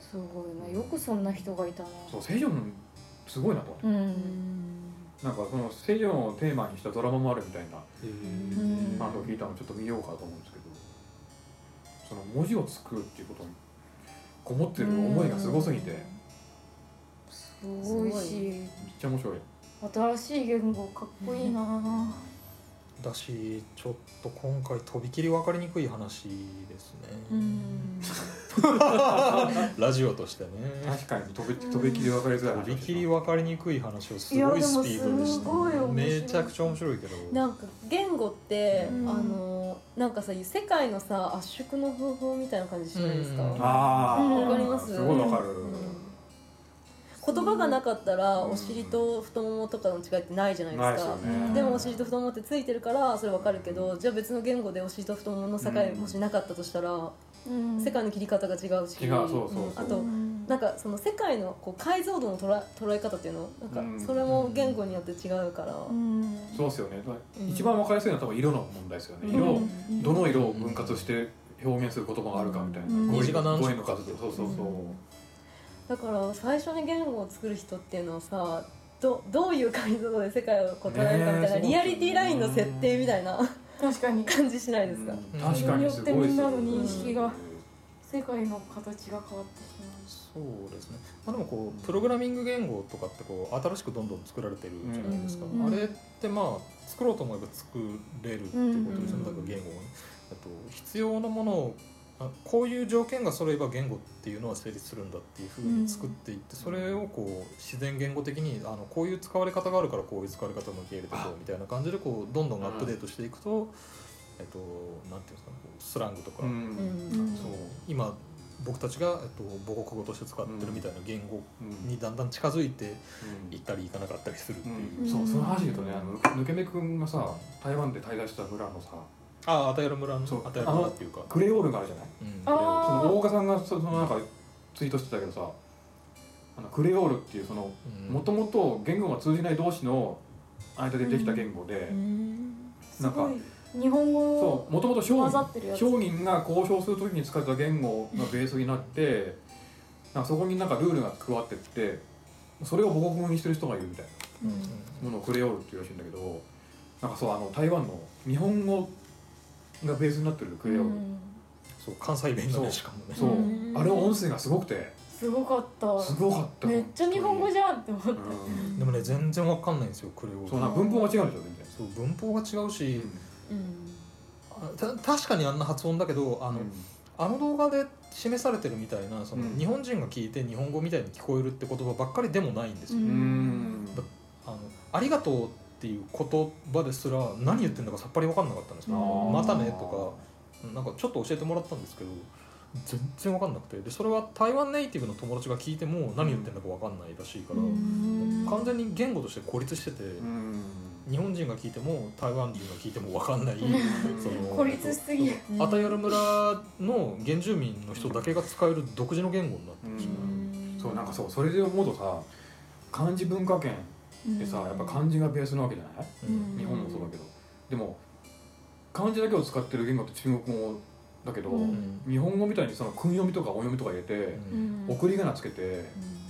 すごいなよくそんな人がいたな。そうセジョンすごいなと。思ってうん。なんかそのセジョンをテーマにしたドラマもあるみたいな話を聞いたのでちょっと見ようかと思うんですけどその文字を作るっていうことにこもってる思いがすごすぎて。めっすごいし。ちゃ面白い。新しい言語かっこいいなだしちょっと今回とびきり分かりにくい話ですね、うん。ラジオとしてね。確かにとびとびきり分かりづらいとびきり分かりにくい話をすごいスピードでしでもすごい面白いめちゃくちゃ面白いけど。なんか言語って、うん。あのなんかさ世界のさ圧縮の方法みたいな感じしないですか、うん。あうんわかります？すごいわかる、うん言葉がなかったらお尻と太ももとかの違いってないじゃないですすよね。でもお尻と太ももってついてるからそれわかるけどじゃあ別の言語でお尻と太ももの境うんもしなかったとしたら、うん。世界の切り方が違うし。違うそうそうそう。あとなんかその世界のこう解像度の捉え捉え方っていうのなんうん。かそれも言語によって違うから、うん。そうですよね、うん。一番分かりやすいのは多分色の問題ですよね、うん。色どの色を分割して表現する言葉があるかみたいな、うん。語彙虹が何の数とそうそうそう、だから最初に言語を作る人っていうのはさどどういう解像度で世界をこう捉えるかみたいな、リアリティラインの設定みたいな確かに。感じしないですか、うん。確かに。すごいですよってみんなの認識が世界の形が変わってしまそうですね、まあ、でもこうプログラミング言語とかってこう新しくどんどん作られてるじゃないですか、うん。あれってまあ作ろうと思えば作れるっていうことですよね、うん。だから言語をね。あと必要なものをあこういう条件が揃えば言語っていうのは成立するんだっていうふうに作っていって、それをこう自然言語的にあのこういう使われ方があるからこういう使われ方も受け入れてこうみたいな感じでこうどんどんアップデートしていくと、えっとなんていうんですかスラングとか、うん。うんそう。今僕たちが、えっと、母国語として使ってるみたいな言語うん。にだんだん近づいてうん。いったりいかなかったりするっていう、うん。そうその話で言うとねあの抜け目くんがさ台湾で滞在した村のさああ与える村のそう。与える村っていうか。クレオールがあるじゃない？うん。あその大岡さんがそそのなんかツイートしてたけどさあのクレオールっていうそのうん。もともと言語が通じない同士の間でできた言語で、なんか日本語そうもともと商混ざ人ってるやつ。商人が交渉する時に使った言語がベースになってなんかそこになんかルールが加わってってそれを母国語にしてる人がいるみたいなものをクレオールっていうらしいんだけどなんかそうあの台湾の日本語がベースになってるクレオール、そう関西弁だねしかもね。そう。うん。あれの音声がすごくて。すごかった。すごかった。めっちゃ日本語じゃんって思って。うん。でもね全然わかんないんですよクレオそうな文法が違うんですよ全然。そう文法が違うし、うん。あた確かにあんな発音だけどあの、あの動画で示されてるみたいなその、うん。日本人が聞いて日本語みたいに聞こえるって言葉ばっかりでもないんですよ、ううん。んあのありがとうっていう言葉ですら何言ってんだかさっぱり分かんなかったんですよ、うんまたねとかなんかちょっと教えてもらったんですけど全然分かんなくて。でそれは台湾ネイティブの友達が聞いても何言ってんだか分かんないらしいから、完全に言語として孤立してて、うん。日本人が聞いても台湾人が聞いても分かんない。その孤立しすぎアタヤル村の原住民の人だけが使える独自の言語になってるんですよね、そうなんかそうそれで思うとさ漢字文化圏でさやっぱ漢字がベースなわけじゃない？うん。日本もそうだけど。でも漢字だけを使ってる言語って中国語だけど、うん。日本語みたいにその訓読みとか音読みとか入れて、うん。送り仮名つけて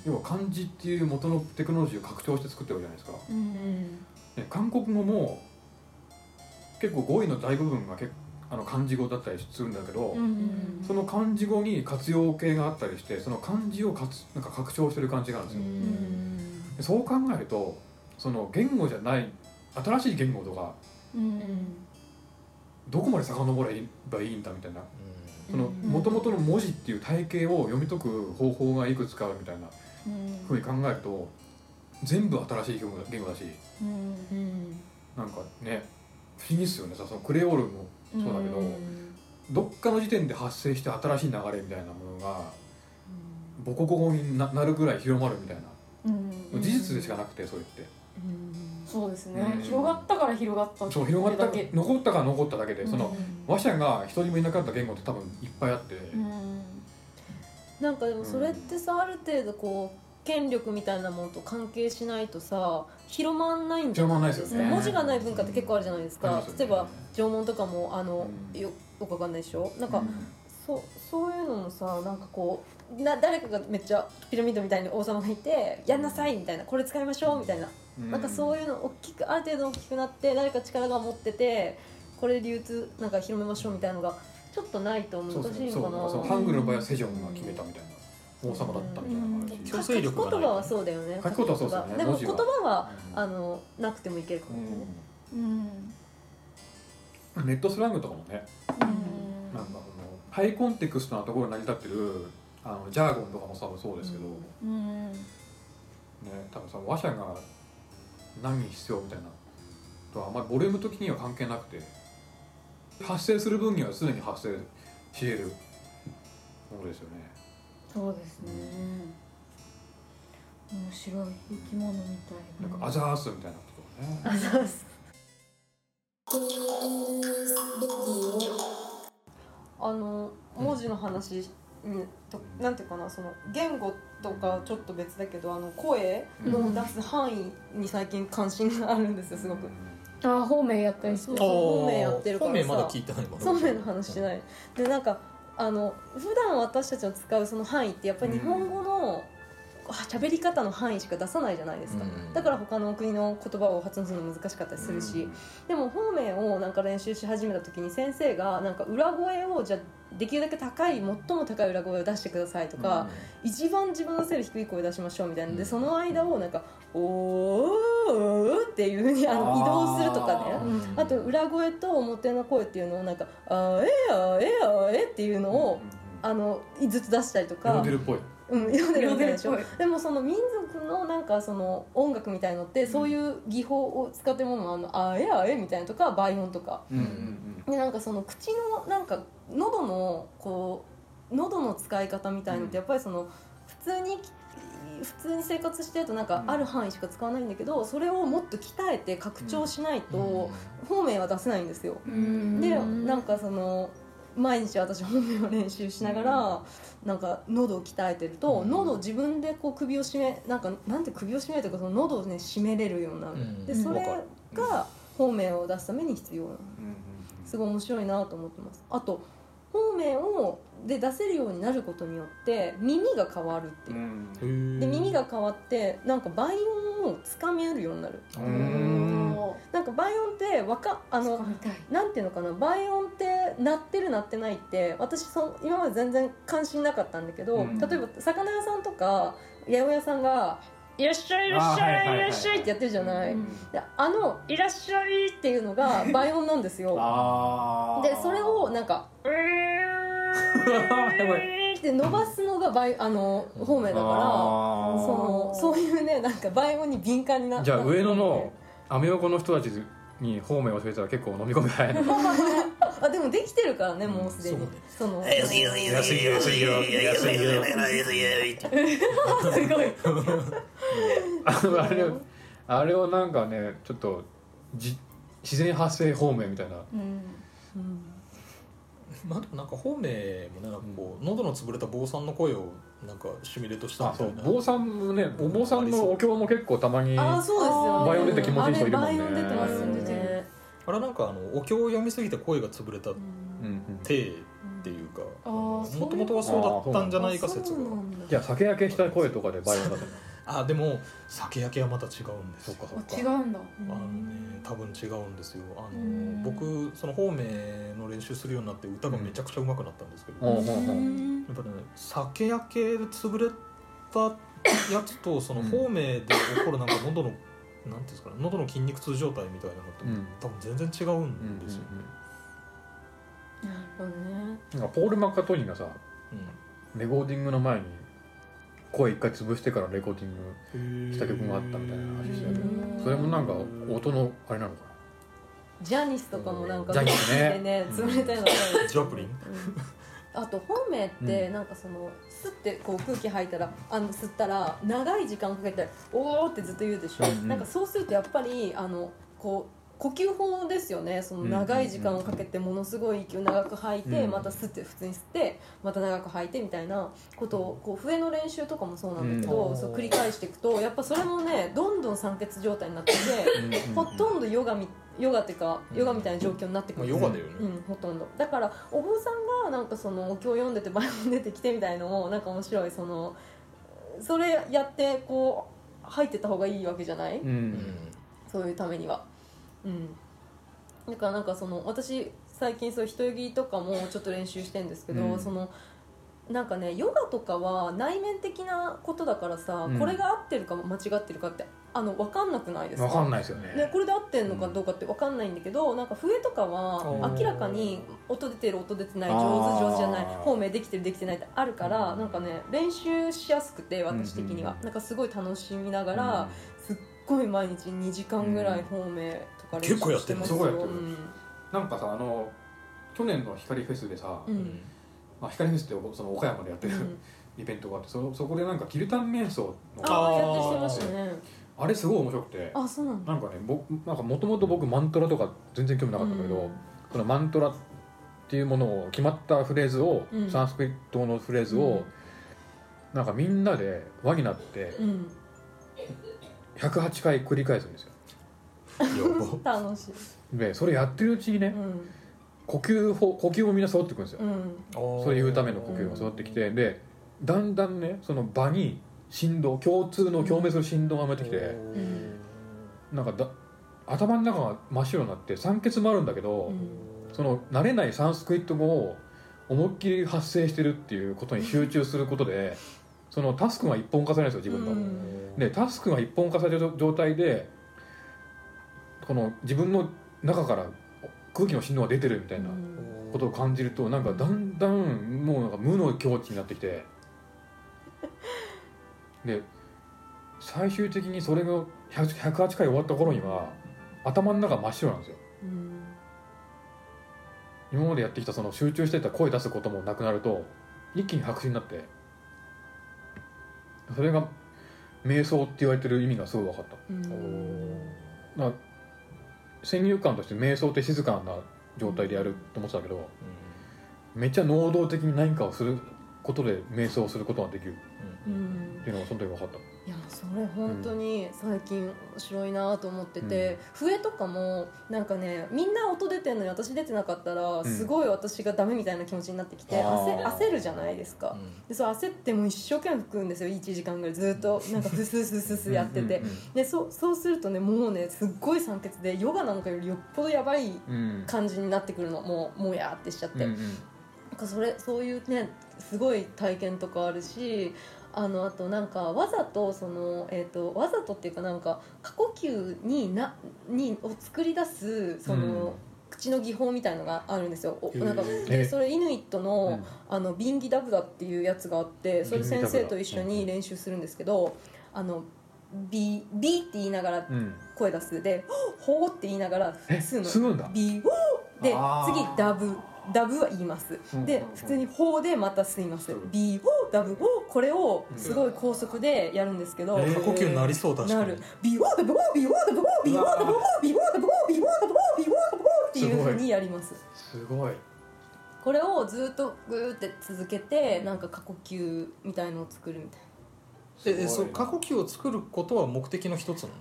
要は漢字っていう元のテクノロジーを拡張して作ってるわけじゃないですか、ね、韓国語も結構語彙の大部分がけあの漢字語だったりするんだけど、その漢字語に活用形があったりしてその漢字をかつなんか拡張してる感じがあるんですよ、でそう考えるとその言語じゃない新しい言語とかどこまで遡ればいいんだみたいな。そのうん元々の文字っていう体系を読み解く方法がいくつかあるみたいなふうに考えると全部新しい言語だ言語だし。なんかね不思議っすよね。さそのクレオールもそうだけど、どっかの時点で発生して新しい流れみたいなものが母国語にななるぐらい広まるみたいな。事実でしかなくてそれってそうですね。うん広がったから広がったそう広がった残ったから残っただけでそのう話者が一人もいなかった言語って多分いっぱいあって、ん。なんかでもそれってさある程度こう権力みたいなものと関係しないとさ広まんないんじゃないですか広まんないですよね。文字がない文化って結構あるじゃないですか。ありますよね。例えば縄文とかもあの、うん。よよくわかんないでしょ？なんか、そうそういうのもさなんかこうな誰かがめっちゃピラミッドみたいに王様がいてやんなさいみたいなこれ使いましょうみたいな、なんかそういいうの大きくある程度大きくなって誰か力が持っててこれ流通なんか広めましょうみたいなのがちょっとないと難しいの。かなそうそうハングルの場合はセジョンが決めたみたいな王様だったみたいなのがある。し強制力がない書き言葉はそうだよね。書き言葉はそうですよね。でも文字は。言葉はうん。あのなくてもいけるかもね、うん。ネットスラングとかもねうん。なんかあのハイコンテクストなところに成り立ってるあのジャーゴンとかも多分そうですけど、うん。ね多分さ話者が何に必要みたいなとはあんまりボリューム的には関係なくて発生する分にはすでに発生し得るものですよね。そうですね面白い生き物みたいなんかアザースみたいなことね。そうです KNS レディオあの文字の話にとなんていうかなその言語とかちょっと別だけどあの声の出す範囲に最近関心があるんですよすごく。あ方面やったりして。そう方面やってるからさ。方面まだ聞いてないもんそう。めんの話しない。でなんかあの普段私たちの使うその範囲ってやっぱり日本語のあ喋り方の範囲しか出さないじゃないですか、うん。だから他の国の言葉を発音するの難しかったりするし、でも方面をなんか練習し始めた時に先生がなんか裏声をじゃあできるだけ高い最も高い裏声を出してくださいとか、一番自分のせる低い声出しましょうみたいな。ので、うん。その間をなんか「おー」っていうふうにあの移動するとかね。うんあと裏声と表の声っていうのをなんか「あえあえあえ」っていうのを、あのずつ出したりとメかロデルっぽい。うん、読んでるわけでしょ。メロデルっでもその民族のなんかその音楽みたいのってそういう技法を使ってるものもあるのあえあえみたいなとか倍音とか。うんうんでなんかその口のなんか喉のこ喉の使い方みたいのってやっぱりその普通に普通に生活してるとなんかある範囲しか使わないんだけどそれをもっと鍛えて拡張しないと方面は出せないんですよ。うん。でなんかその毎日私本名を練習しながら、なんか喉を鍛えてると、うん。喉自分でこう首を絞めなんかなんて首を絞めるというかその喉をね締めれるようになる、うん。でそれが方面を出すために必要なのすごい面白いなと思ってます。あと方面をで出せるようになることによって耳が変わるっていう、で耳が変わってなんか倍音をつかみ合るようになる。うん。なんか倍音ってわかあのなんていうのかな？倍音って鳴ってる鳴ってないって私そ今まで全然関心なかったんだけど、うん。例えば魚屋さんとか八百屋さんが「いらっしゃいいらっしゃいはいらっしゃい」ってやってるじゃない、うん。であの「いらっしゃい」っていうのが倍音なんですよ。あでそれをなんか「うーって伸ばすのが倍あの方面だからそのそういうねなんか倍音に敏感になじゃあ上野のなってアメ横の人たちに方面を教えたら結構飲み込み早いの。あでもできてるからねもうすでに、その。安いよ安いよ安いよ。すごいあのあれをあれをなんかねちょっとじ自然発生方面みたいなうんうんまあでもなんか方面もねなんかこう喉の潰れた坊さんの声をなんかシミュレートしたあそみたいう。な坊さんもねお坊さんのお経も結構たまにあそうですよね。バイオン出て気持ちいい人いるもんね。あれなんかあのお経を読みすぎて声が潰れたうんうん。体っていうかもともとはそうだったんじゃないか説が。じゃあ酒焼けした声とかでバイオンだとあでも酒焼けはまた違うんですよ。違うんだ。あのね多分違うんですよ。あのうん。僕その方面の練習するようになって歌がめちゃくちゃ上手くなったんですけど、うん。やっぱね酒焼けで潰れたやつとその方面で起こるなんか喉のなんていうんですかね喉の筋肉痛状態みたいなのって、うん。多分全然違うんですよ、なるほどね。なんかポール・マッカートニーがさうん。レコーディングの前に声一回潰してからレコーディングした曲があったみたいな話してたけうんどそれもなんか音のあれなのかジャニスとかもなんかジャニスね。でね潰れたような。声ジャプリン？あと本命ってなんかその吸ってこう空気吐いたらあの吸ったら長い時間かけて「おお」ってずっと言うでしょ、うんうん。なんかそうするとやっぱりあのこう呼吸法ですよね。その長い時間をかけてものすごい息を長く吐いて、うん。また吸って普通に吸ってまた長く吐いてみたいなことをこう笛の練習とかもそうなんだけど、うん。そう繰り返していくとやっぱそれもねどんどん酸欠状態になってて、なほとんどヨガみヨガっていうかヨガみたいな状況になってくまあ、るヨガだよね、うん、ほとんど。だからお坊さんがなんかそのお経を読んでてバイオリン出てきてみたいのもなんか面白い。そのそれやってこう入ってた方がいいわけじゃない、うんうん。そういうためにはうん。だからなんかその私最近そう人よぎとかもちょっと練習してんですけど、うん。そのなんかねヨガとかは内面的なことだからさ、うん。これが合ってるか間違ってるかってあの分かんなくないですか？分かんないですよね。ね、これで合ってんのかどうかって分かんないんだけどなんか笛とかは明らかに音出てる音出てない上手上手じゃない方面できてるできてないってあるからなんかね練習しやすくて私的には、うん。うんなんかすごい楽しみながら、すっごい毎日2時間ぐらい方面とか結構やってますよ。すごいやってる。うん。なんかさあの去年の光フェスでさ、うん。まあ、光フェスってその岡山でやってる、うん。イベントがあってそそこでなんかキルタン瞑想のああーやってしてましたね。あれすごい面白くてあそうなんだ。なんかね僕なんかもともと僕マントラとか全然興味なかったんだけど、うん。このマントラっていうものを決まったフレーズを、うん。サンスクリットのフレーズを、うん。なんかみんなで輪になってうん。108回繰り返すんですよ 楽しい。でそれやってるうちにね、うん。呼吸法呼吸もみんな揃ってくるんですよ、うん。それ言うための呼吸が揃ってきて、でだんだんねその場に振動共通の共鳴する振動が生まれてきて、なんかだ頭の中が真っ白になって酸欠もあるんだけど、うん。その慣れないサンスクリット語を思いっきり発生してるっていうことに集中することで そのタスクが一本化されるんですよ自分の。うん。でタスクが一本化される状態でこの自分の中から空気の振動が出てるみたいなことを感じるとなんかだんだんもうなんか無の境地になってきて。で最終的にそれが100 108回終わった頃には頭の中真っ白なんですよ。うん。今までやってきたその集中してた声出すこともなくなると一気に白紙になってそれが瞑想って言われてる意味がすごい分かった。うん。だから先入観として瞑想って静かな状態でやると思ってたけどめっちゃ能動的に何かをすることで瞑想することができる。うんっていうのがその時分かった。いやそれ本当に最近面白いなと思ってて、笛とかもなんかねみんな音出てんのに私出てなかったらん。すごい私がダメみたいな気持ちになってきて、あ焦ー。焦るじゃないですか、でそう焦っても一生懸命吹くんですよ1時間ぐらいずっと。なんかフスフスフスやってて、うんうんでそうそうするとねもうねすっごい酸欠でヨガなんかよりよっぽどやばいうん。感じになってくるの。もうもやってしちゃって、うんうん。なんかそれそういうねすごい体験とかあるしあのあとなんかわざとその、えー、とわざとっていうかなんか過呼吸になにを作り出すその、うん。口の技法みたいのがあるんですよ。なんかでそれイヌイットの,、うん。あのビンギダブダっていうやつがあってそれ先生と一緒に練習するんですけどあのビビーって言いながらうん。声出す。で ほーって言いながらえ吸うの。ビーで次ダブダブは言います、うん。で普通にホーでまた吸います、うん。ビーホーダブホーこれをすごい高速でやるんですけど、えー。過呼吸になりそう確かになるビーホーダブホービーホーダブホービーホーダブホービーホーダブホービーホーダブホービーホーダブホーっていうふうにやります。すごい。これをずっとグーって続けてなんか過呼吸みたいのを作るみたいええそう過呼吸を作ることは目的の一つなの？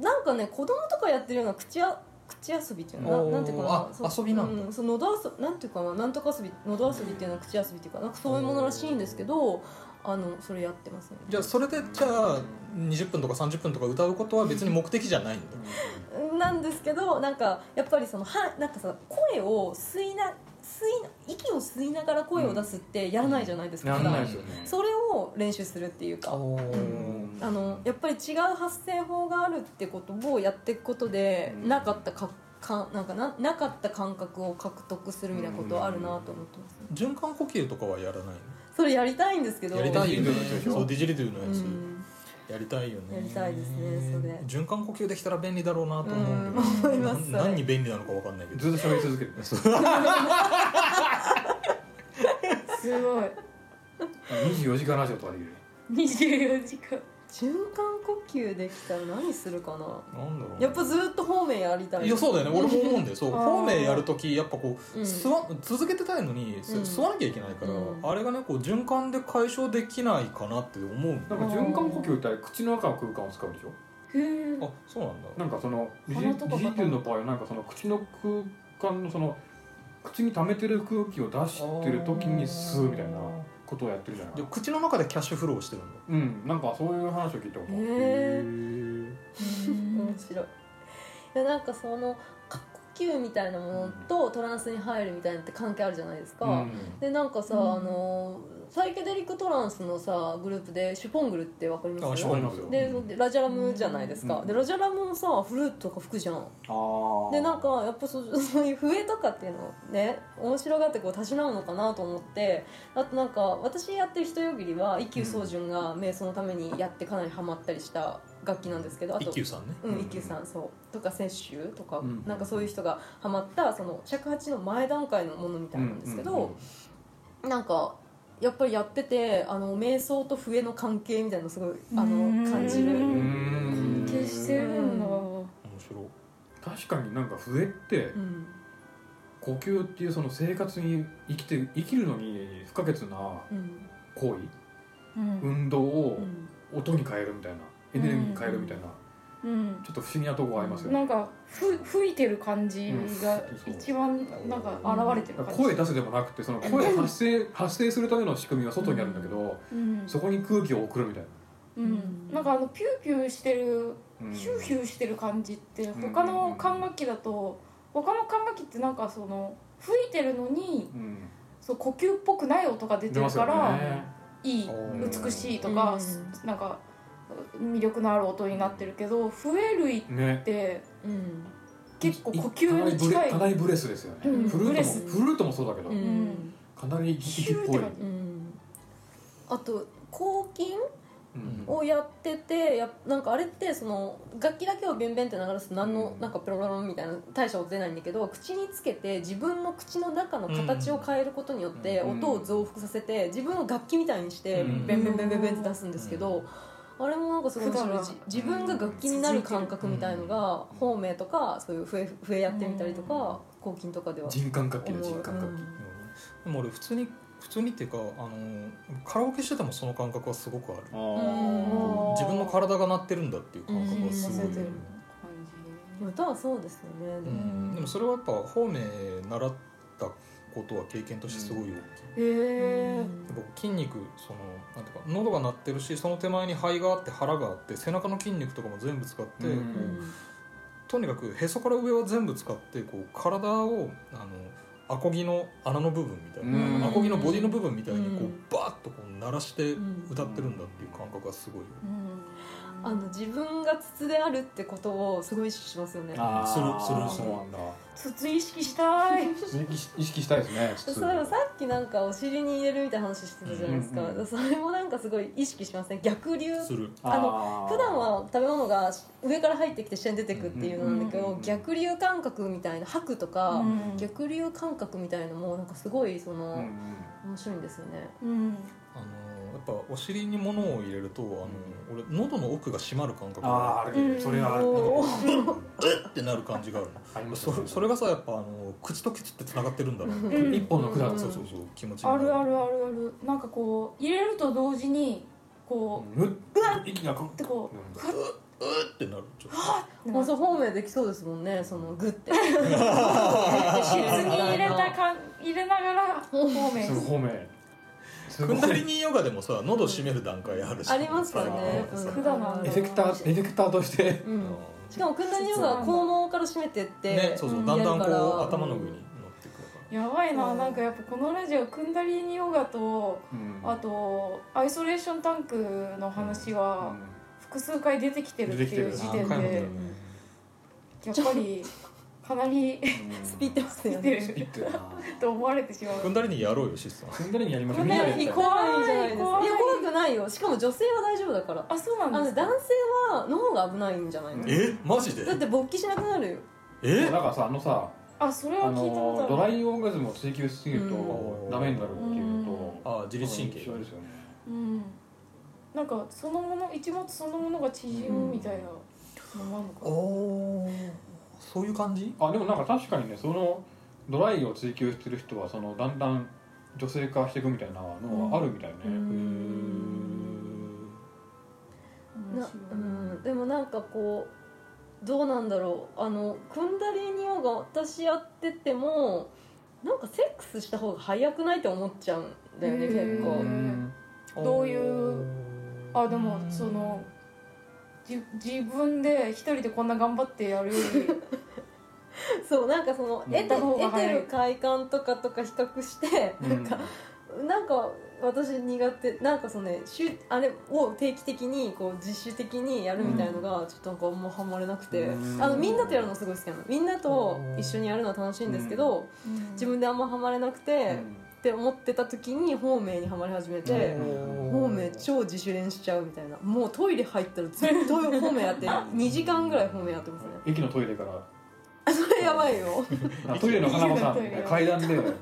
ななんかね子供とかやってるような口や口遊びっていうのななんていうかな遊びなんだ。うそう喉遊びなんていうかななんとか遊び喉遊びっていうのは口遊びっていうかなんかそういうものらしいんですけどあのそれやってますね。じゃあそれでじゃあ20分とか30分とか歌うことは別に目的じゃないんだ。なんですけどなんかやっぱりそのはなんかさ声を吸いな吸い息を吸いながら声を出すってやらないじゃないですか、や普段んないですよね。それを練習するっていうか、ん。あのやっぱり違う発声法があるってことをやっていくことで、うん。なかったかかなんかななかった感覚を獲得するみたいなことはあるなと思ってます、ね循環呼吸とかはやらないそれやりたいんですけど。のやりたいよねそうディジリドゥのうやつ、んやりたいよね。やりたいですねそれ。循環呼吸できたら便利だろうなと思うけど、うん思います。それな何に便利なのかわかんないけど。ずっと喋り続ける。すごい。24時間ラジオとかできる。24時間循環呼吸できたら何するかな？なんだろうやっぱずっと方面やりたい。いやそうだよね。俺も思うんだよ。そう。方面やるときやっぱこう、うん。吸わ続けてたいのに、すうん。吸わなきゃいけないから、うん。あれがねこう循環で解消できないかなって思う。なんか循環呼吸って口の中の空間を使うでしょ？へえあそうなんだ。なんかそのリジ鼻とかリジティの場合はなんかその口の空間のその口に溜めてる空気を出してる時に吸うみたいなことをやってるじゃない。で口の中でキャッシュフローしてるんだうんなんかそういう話を聞いたことある。へへ面白い。いやなんかその過呼吸みたいなものとトランスに入るみたいなのって関係あるじゃないですか、うん。でなんかさ、うん。あのサイケデリックトランスのさグループでシュポングルってわかります？あシュポングル。ででラジャラムじゃないですか、うん。でラジャラムもさフルートとか吹くじゃん。でなんかやっぱそ そういう笛とかっていうのをね面白がってこうたしなむのかなと思って。あとなんか私やってる人よぎりは一休宗純が瞑想のためにやってかなりハマったりした楽器なんですけど。あと一休さんね。うん、一休さんそう。とか雪舟とか、うん。なんかそういう人がハマったその尺八の前段階のものみたいなんですけど、なんかやっぱりやっててあの瞑想と笛の関係みたいなのすごいあうん。の感じる。うん。消してるんだ。面白い。確かになんか笛ってうん。呼吸っていうその生活に生きて生きるのに不可欠なうん。行為？うん。運動をうん。音に変えるみたいなエネルギーに変えるみたいなうん。ちょっと不思議なとこがありますよね。なんかふ吹いてる感じがうん。一番なんか現れてる感じ。声出すでもなくてその声発生発生するための仕組みが外にあるんだけどうん。そこに空気を送るみたいうん。なんかあのピューピューしてるな、うん。ヒューヒューしてる感じってん。他の管楽器だと他の管楽器ってなんかその吹いてるのにうん。そう呼吸っぽくない音が出てるから、ね。いいうん美しいとか、うん。なんか魅力のある音になってるけど笛類っねてうん結構呼吸に近い。かなりブレスですよね、うん。フルートブレス。もフルートもそうだけど、うん。かなり息っぽい。うん。あと抗菌うん。をやっててやなんかあれってその楽器だけをベンベンって流すと何のうん。なんかプログラムみたいな大した音出ないんだけど口につけて自分の口の中の形を変えることによってうん。音を増幅させて自分を楽器みたいにしてうん。ベンベンベンベンベンって出すんですけどあれもなんかすごい面白いじ自分が楽器になる感覚みたいのが方面とかそういう笛笛やってみたりとか抗菌とかでは。人感楽器の思う。人感楽器、でも俺普通に普通にっていうかあのカラオケしててもその感覚はすごくある。自分の体が鳴ってるんだっていう感覚はすごい、うん。歌はそうですよね。でうもん。でもそれはやっぱ方面習ったことは経験としてすごい大きい、へえやっぱ筋肉そのなんていうか喉が鳴ってるしその手前に肺があって腹があって背中の筋肉とかも全部使って、うん。こうとにかくへそから上は全部使ってこう体をあのアコギの穴の部分みたいな、うん。アコギのボディの部分みたいにこう、うん。バーッとこう鳴らしてうん歌ってるんだっていう感覚がすごい。よ、あの自分が筒であるってことをすごい意識しますよね。あするするするそうなんだ。筒意識したい。意識したいですねそうさっきなんかお尻に入れるみたいな話してたじゃないですか、うんうんそれもなんかすごい意識しますね逆流。する。あの普段は食べ物が上から入ってきて下に出てくっていうのなんだけど、うんうん逆流感覚みたいな吐くとか、うん逆流感覚みたいのもなんかすごいその、うんうん。面白いんですよね。うんあのやっぱお尻に物を入れるとあの俺喉の奥が締まる感覚ああがあるそれはある。おってなる感じがあるの。ありますそそれがさやっぱあの口と口ってつながってるんだろう。なうん。一本の管。うん。そうそうそう。気持ちいいあるあるあるある。なんかこう入れると同時にこうっ息がこうってこううふっ。うーってなるちょっと。もうそう方面できそうですもんねそのグッてケツに入れたか入れながら方面すぐ方面すごい。クンダリニーヨガでもさ喉締める段階あるし。ありますよね。あーうん管なん。だエフェクターエフェクターとして。うん。しかもクンダリヨガは肛門から締めてって、ねそうそう。だんだんこう頭の上に乗ってくるから。やばいな。うん。なんかやっぱこのラジオクンダリーニヨガとうん。あとアイソレーションタンクの話は複数回出てきてるっていう時点でやっぱりかなりスピってますよね。スピってる。なと思われてしまう。クンダリニーやろうよシスさんクンダリにやりましょう。怖いじゃないですか。いや怖い。怖くないよ。しかも女性は大丈夫だから。あそうあのなんですか。男性はの方が危ないんじゃないの？えマジで？だって勃起しなくなるよ。え？たいだからさあのさあそれあは聞いたこのとある。ドライオーガズムを追求しすぎるとうんダメになるっていうとあ自律神経一緒ですよねうん。なんかそのもの一物そのものが縮むみたいなのなのかおおそういう感じ？あでもなんか確かにねそのドライを追求してる人はそのだんだん女性化していくみたいなのはあるみたいね、なうん。でもなんかこうどうなんだろう。あのクンダリニヨガ私やっててもなんかセックスした方が早くないって思っちゃうんだよね結構。うん。どういうあでもそのじ自分で一人でこんな頑張ってやるより。そうなんかそのうん得て得てる快感とかとか比較してなんかなんか私苦手なんかそのねしゅあれを定期的にこう自主的にやるみたいのがちょっとなんかあんまハマれなくて、うん。あのみんなとやるのすごい好きなの。みんなと一緒にやるのは楽しいんですけど、自分であんまハマれなくて、って思ってた時に方面にはまり始めて、方面超自主練しちゃうみたいな。もうトイレ入ったらずっと方面やって 2時間ぐらい方面やってますね。駅のトイレから。あそれやばいよ。トイレの花子さん階段でなんか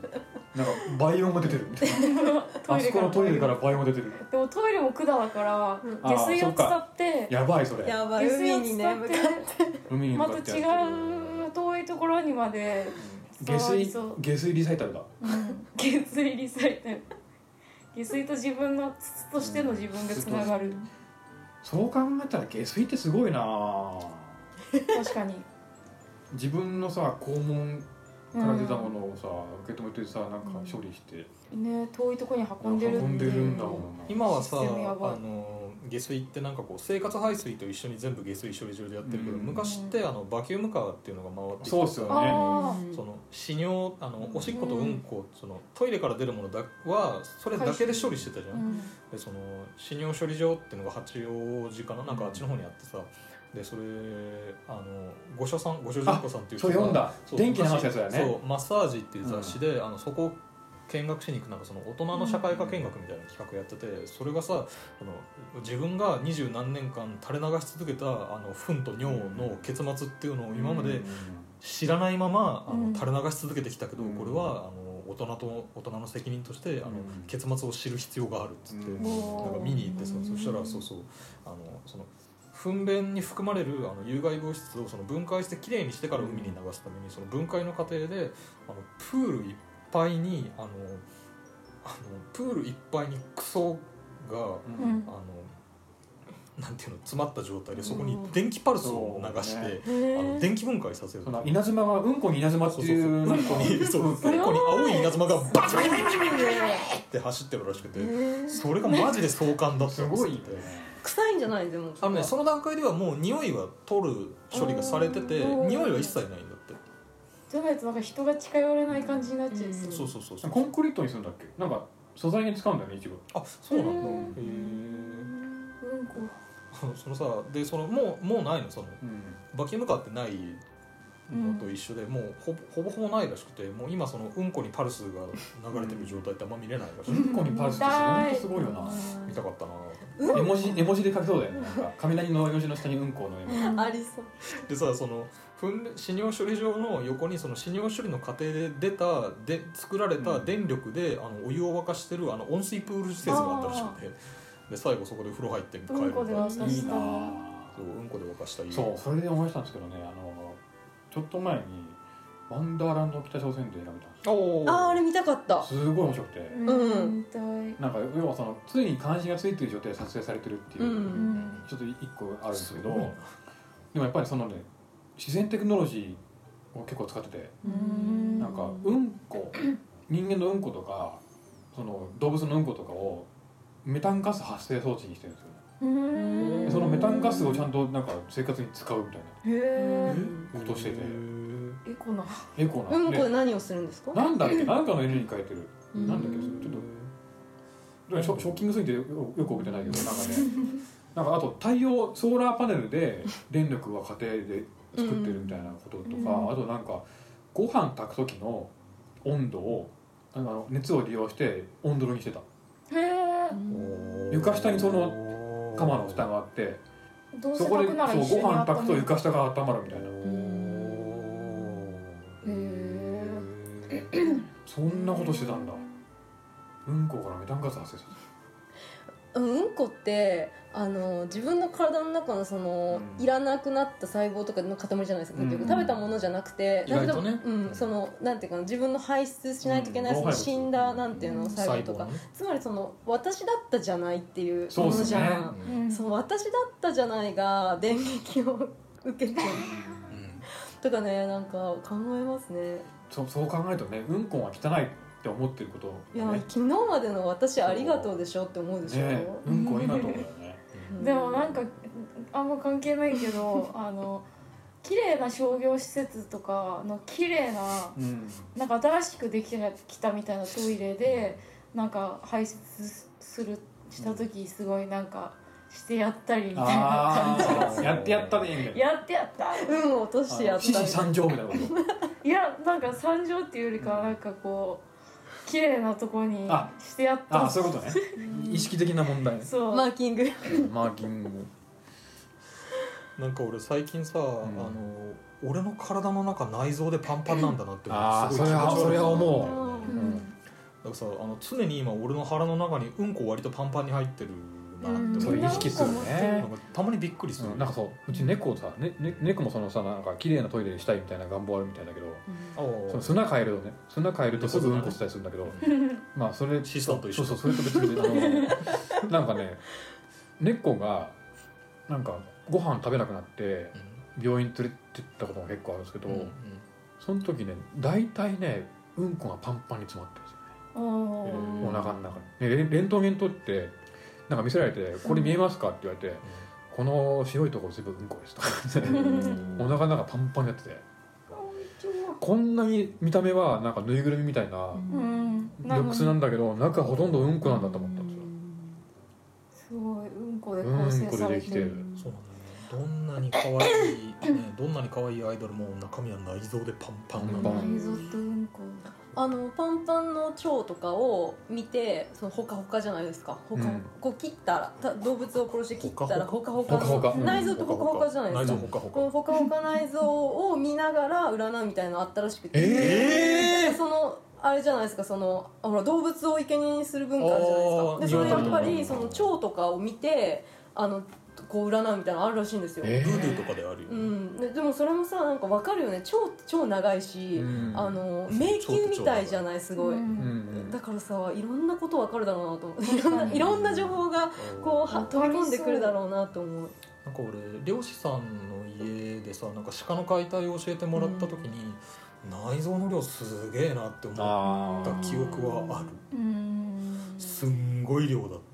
倍音が出てるみたいな。あそこのトイレから倍音が出てる。でもトイレも管だからうん下水を伝ってやばいそれ。やばい下水を海にね向か伝って。海に向また違う遠いところにまで下水そう。下水リサイタルだ。うん。下水リサイタル。下水と自分の筒としての自分がつながる。そう考えたら下水ってすごいな。確かに。自分のさ肛門から出たものをさ受け止めてさなんか処理して。ね遠いところに運んでる運んでるんだもんな。今はさあの下水ってなんかこう生活排水と一緒に全部下水処理場でやってるけど、うん。昔ってあのバキュームカーっていうのが回ってきてそうっすよね。あその屎尿あのおしっことうんこそのトイレから出るものだはそれだけで処理してたじゃ、あ、うんん、でその屎尿処理場っていうのが八王子かな？なんかあっちの方にあってさ。でそれあの御所さん御所純子さんっていうそう読んだ。そう電気流すやつだよね。そうマッサージっていう雑誌で、あのそこ見学しに行くなんかその大人の社会科見学みたいな企画やっててそれがさあの自分が二十何年間垂れ流し続けたあの糞と尿の結末っていうのを今まで知らないままあうん。の垂れ流し続けてきたけどうん。これはあの大人と大人の責任としてあのうん。結末を知る必要があるっつってうん。なんか見に行ってさそしたらそうそうあのその糞便に含まれるあの有害物質をその分解してきれいにしてから海に流すためにその分解の過程であのプールいっぱいにあのあのプールいっぱいにクソがうん。うんあのなんていうの詰まった状態でそこに電気パルスを流して、そうね。あのへ電気分解させる。その稲妻がうんこに稲妻っていうそうそうそう。うんこにそうう。ん。こに青い稲妻がバチバチバチバチバチって走ってるらしくてえそれがマジで壮観だったすごいね臭いんじゃないでもあのねその段階ではもう匂いは取る処理がされててうん匂いは一切ないじゃないとなんか人が近寄れない感じになっちゃいそう。そうそうそうそう。コンクリートにするんだっけ？なんか素材に使うんだよね一部あそうなんだ。へー。へうんこ。え そのさでそのもうもうないの？そのうん。バキュームカーってないのと一緒で、もうほぼほぼほぼないらしくてもう今そのうんこにパルスが流れてる状態ってあんま見れないらしい、うんこにパルスって本当すごいよな。見たかったな絵文字絵文字で書きそうだよね。なんか雷の絵文字の下にうんこの絵文字。ありそう。でさその糞死尿処理場の横にその死尿処理の過程で出たで作られた電力で、あのお湯を沸かしてるあの温水プール施設があったらしくて。で最後そこで風呂入って帰るうんこで沸かした。いいなそううんこで沸かした湯そうそれで思い出したんですけどねあのちょっと前にワンダーランド北朝鮮で選べたんですよ。あーあれ見たかった。すごい面白くて。うん。見たい。なんか要はその常に監視がついてる状態で撮影されてるっていう、うん。うんちょっと一個あるんですけど。でもやっぱりそのね自然テクノロジーを結構使っててうん。なんかうんこ 人間のうんことかその動物のうんことかをメタンガス発生装置にしてるんですよそのメタンガスをちゃんとなんか生活に使うみたいへえな。ことをしてて。エコな。エコな。うんこでで何をするんですか？なんだっけ？なんかの犬に書いてる。うん。なんだっけ？ちょっと。ショショッキングすぎてよよく覚えてないけどなんかね。なんかあと太陽ソーラーパネルで電力は家庭で作ってるみたいなこととか、うんあとなんかご飯炊く時の温度をあの熱を利用して温度にしてた。へえ床下にその釜の蓋があって。そこでそうご飯炊くと床下が温まるみたいな。へ そんなことしてたんだ。うんこからメタンガス発生するうんうんこってあの自分の体の中のその、うん。いらなくなった細胞とかの塊じゃないですか結局、うん食べたものじゃなくてね。うん、そのなんていうかな自分の排出しないといけない、そのうん。老廃物死んだなんていうのうん細胞とか、ね。つまりその私だったじゃないっていうものじゃん。えうん。そう私だったじゃないが電撃を受けてとかねなんか考えますね。そうそう考えるとねうんこは汚いって思ってることいや、ね昨日までの私ありがとうでしょって思うでしょ、ねうんこありがとうだよね。うん。でもなんかあんま関係ないけど あの綺麗な商業施設とかの綺麗なうん。なんか新しくできてきたみたいなトイレでなんか排出するした時すごいなんかしてやったりみたいなあ感じ。あやってやったねみたいなやってやった。運を落としてやったみたいなこといやなんか参上っていうよりかはなんかこう綺麗なとこにあしてやった。ああそういうことね。意識的な問題。そう、マーキング。マーキング。なんか俺最近さ、ん。あの俺の体の中内臓でパンパンなんだなってあーすごい気持ち悪い。それはそれは思う。うん。だからさあの常に今俺の腹の中にうんこ割とパンパンに入ってるなってう。ん。それ意識するなねたまにびっくりする、うん。なんかそううち猫さ、ねね、猫もそのさなんか綺麗なトイレにしたいみたいな願望あるみたいだけどその砂変えるとね砂変えるとすぐうんこしたりするんだけどまあそれシソと一緒。そうそうそれと別にあの なんかね猫がなんかご飯食べなくなって病院連れてったことも結構あるんですけど、うんうん。その時ね大体ねうんこがパンパンに詰まってるんですよね。うんお腹の中に、ね、レンレントゲン撮ってなんか見せられて「これ見えますか?」って言われて「この白いところ全部うんこです」とか言ってうん。お腹の中パンパンになっててこんなに見た目はなんかぬいぐるみみたいなうん。ルックスなんだけど中ほとんどうんこなんだと思ったんですよ。すごい。うんこで構うん成こされてる。でできてる。そうなんだ。よねどんなに可愛いねどんなに可愛いアイドルも中身は内臓でパンパンなんだ。パン。内臓とうんこあのパンパンの腸とかを見てそのほかほかじゃないですか。ほか、うん。こう切ったらた動物を殺して切ったらほかほかほかほか内臓ってほかほかじゃないですか。ほかほかほか内臓を見ながら占うみたいなのあったらしくて。えそのあれじゃないですか。そのほら動物を生贄にする文化あるじゃないですか。でそれやっぱりその腸とかを見てあのこう占うみたいなのあるらしいんですよ、えブードゥーとかであるよね、うん、ででもそれもさなんかわかるよね。超超長いし、うん。あの迷宮みたいじゃない？すごい、うんうん。だからさいろんなことわかるだろうなと思っていろんないろんな情報がこうは飛び込んでくるだろうなと思う。なんか俺漁師さんの家でさなんか鹿の解体を教えてもらった時に、内臓の量すげえなって思っあた記憶はある。うん。すんごい量だった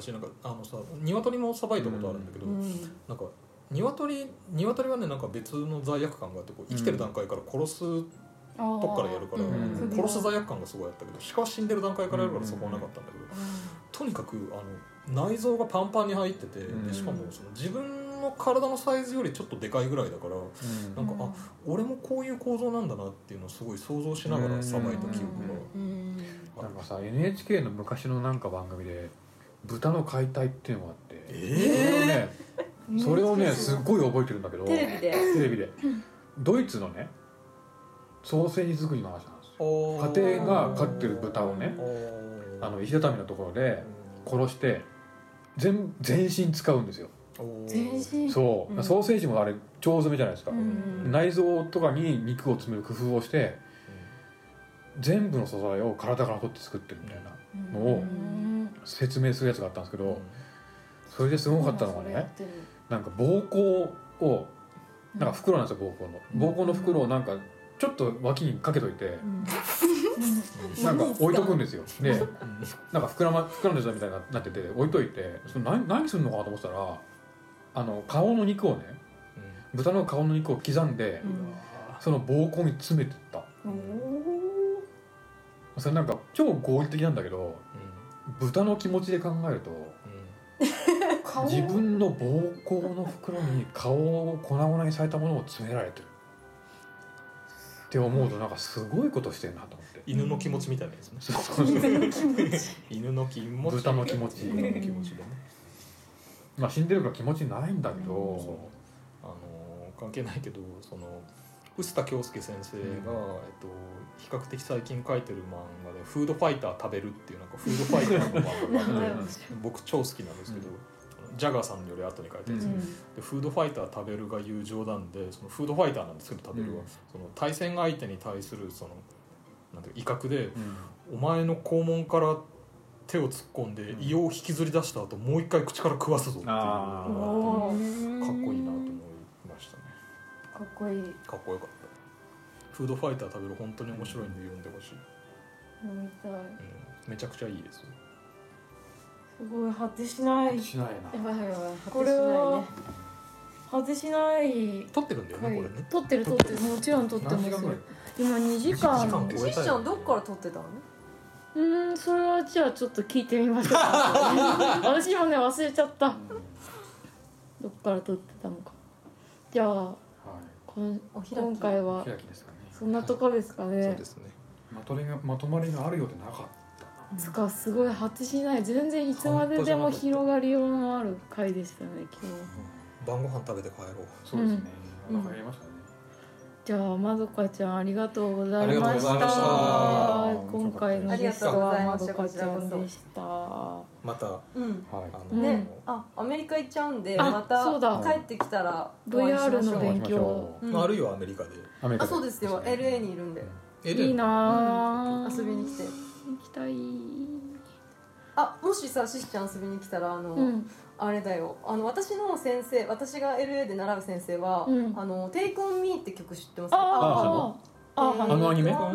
しなんかあのさ鶏もさばいたことあるんだけど、うんなんか鶏鶏はねなんか別の罪悪感があってこう生きてる段階から殺すとこからやるから、うん殺す罪悪感がすごいあったけど鹿は死んでる段階からやるからそこはなかったんだけど、とにかくあの内臓がパンパンに入ってて、うんでしかもその自分の体のサイズよりちょっとでかいぐらいだからなんか、あ俺もこういう構造なんだなっていうのをすごい想像しながらさばいた記憶うんがなんかさ NHK の昔のなんか番組で豚の解体っていうのがあってえそれをねそれをねすっごい覚えてるんだけどテレビで？テレビで。ドイツのねソーセージ作りの話なんですよ。家家庭が飼ってる豚をねあの石畳のところで殺して全全身使うんですよ。全身？そう、うん。ソーセージもあれ腸詰めじゃないですか、うん内臓とかに肉を詰める工夫をして全部の素材を体から取って作ってるみたいなのをうん説明するやつがあったんですけど、それですごかったのがねなんか膀胱をなんか袋なんですよ膀胱の。膀胱の袋をなんかちょっと脇にかけといてなんか置いとくんですよ。でなんか膨ら,、ま、膨らんでたみたいになってて置いといてその何何するのかなと思ってたらあの顔の肉をね豚の顔の肉を刻んでうんその膀胱に詰めてった。それなんか超合理的なんだけど豚の気持ちで考えると顔自分の膀胱の袋に顔を粉々にされたものを詰められてる。って思うとなんかすごいことしてんなと思って。犬の気持ちみたいなやつね。犬の気持ち。豚の気持ち。豚の気持ちでね。まあ死んでるから気持ちないんだけど、そう。あのー関係ないけどその臼田恭介先生が、えっと、比較的最近書いてる漫画で「フードファイター食べる」っていうなんかフードファイターの漫画があって 僕超好きなんですけど、ジャガーさんより後に書いたやつ、うん。でフードファイター食べるが言う冗談でそのフードファイターなんですけど食べるは、うん。その対戦相手に対するそのなんていうか威嚇でうん。お前の肛門から手を突っ込んでうん。胃を引きずり出した後もう一回口から食わすぞっていうのがあっかっこいいなと思いましたね。かっこいい。かっこよかった。フードファイター食べる本当に面白いんで読んでほしい、飲みたい。うん、めちゃくちゃいいです。よすごい果てしない。しないやばいやばいこれは果てしない。撮ってるんだよね、はい。これね。撮ってる撮ってる。もちろん撮ってますよ。何時間？ぐらい今2時間2時間なしっちゃんどっから撮ってたの？うーんそれはじゃあちょっと聞いてみましょうか。私もね忘れちゃった。どっから撮ってたのか。じゃあはい。こんお開き。今回はそんなとこですかそうねですねまとめがまとまりがあるようでなかったつかすごい果てしない。全然いつまででも広がりようのある回でしたね今日。晩ご飯食べて帰ろう。そうですね、うん。お腹減りましたね、じゃあまどかちゃんありがとうございました。た今回のゲストはありがまどとうございました。かちゃんでした。またあうん。はいの、ね。あアメリカ行っちゃうんであまたそうだ。帰ってきたら VR う。の勉強。うん。まあ、あるいはアメリカで。あそうですよ。LA に。いるんで。えいいなあ遊びに来て。行きたい。あもしさししちゃん遊びに来たらあの、うん。あれだよ。あの私の先生私が LA で習う先生は「うん。あの Take on Me」って曲知ってますあかああああのアニメ？あ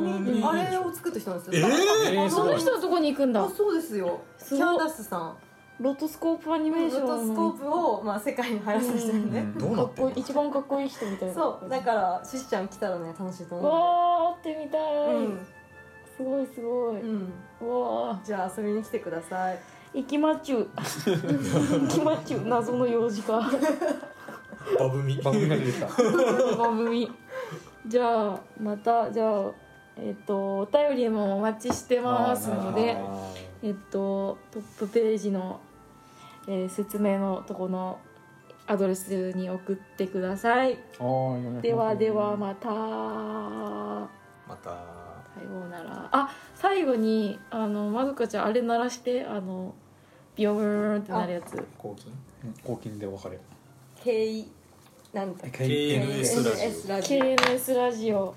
あれを作った人なんですよ。ええー、その人のとこに行くんだ。あそうですよ。キャンダスさんロトスコープアニメーションロトスコープを、まあ、世界に流行らせた人ね、うん。どうなっんの？かってこいい一番かっこいい人みたいな。そうだからししちゃん来たらね楽しいと思わー会ってみたい、うん。すごいすごい、でうん。わじゃあ遊びに来てください。ー行きまっちゅう。行きまっちゅう。謎の幼児か。バブミ。番組が出てきた番組じゃあまたじゃあえっとお便りもお待ちしてますので。あえっとトップページの、えー説明のとこのアドレスに送ってください。ではではまた。また。さようなら。あ最後にあのまどかちゃんあれ鳴らしてあのビヨーンってなるやつ。抗菌？うん抗菌でお別れ K なんだっけ？KNS ラジ KNS ラジオ。KNS ラジオっ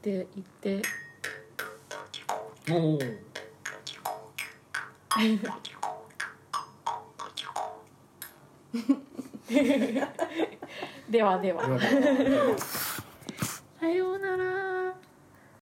て言って。おお ではでは。ではではさようなら。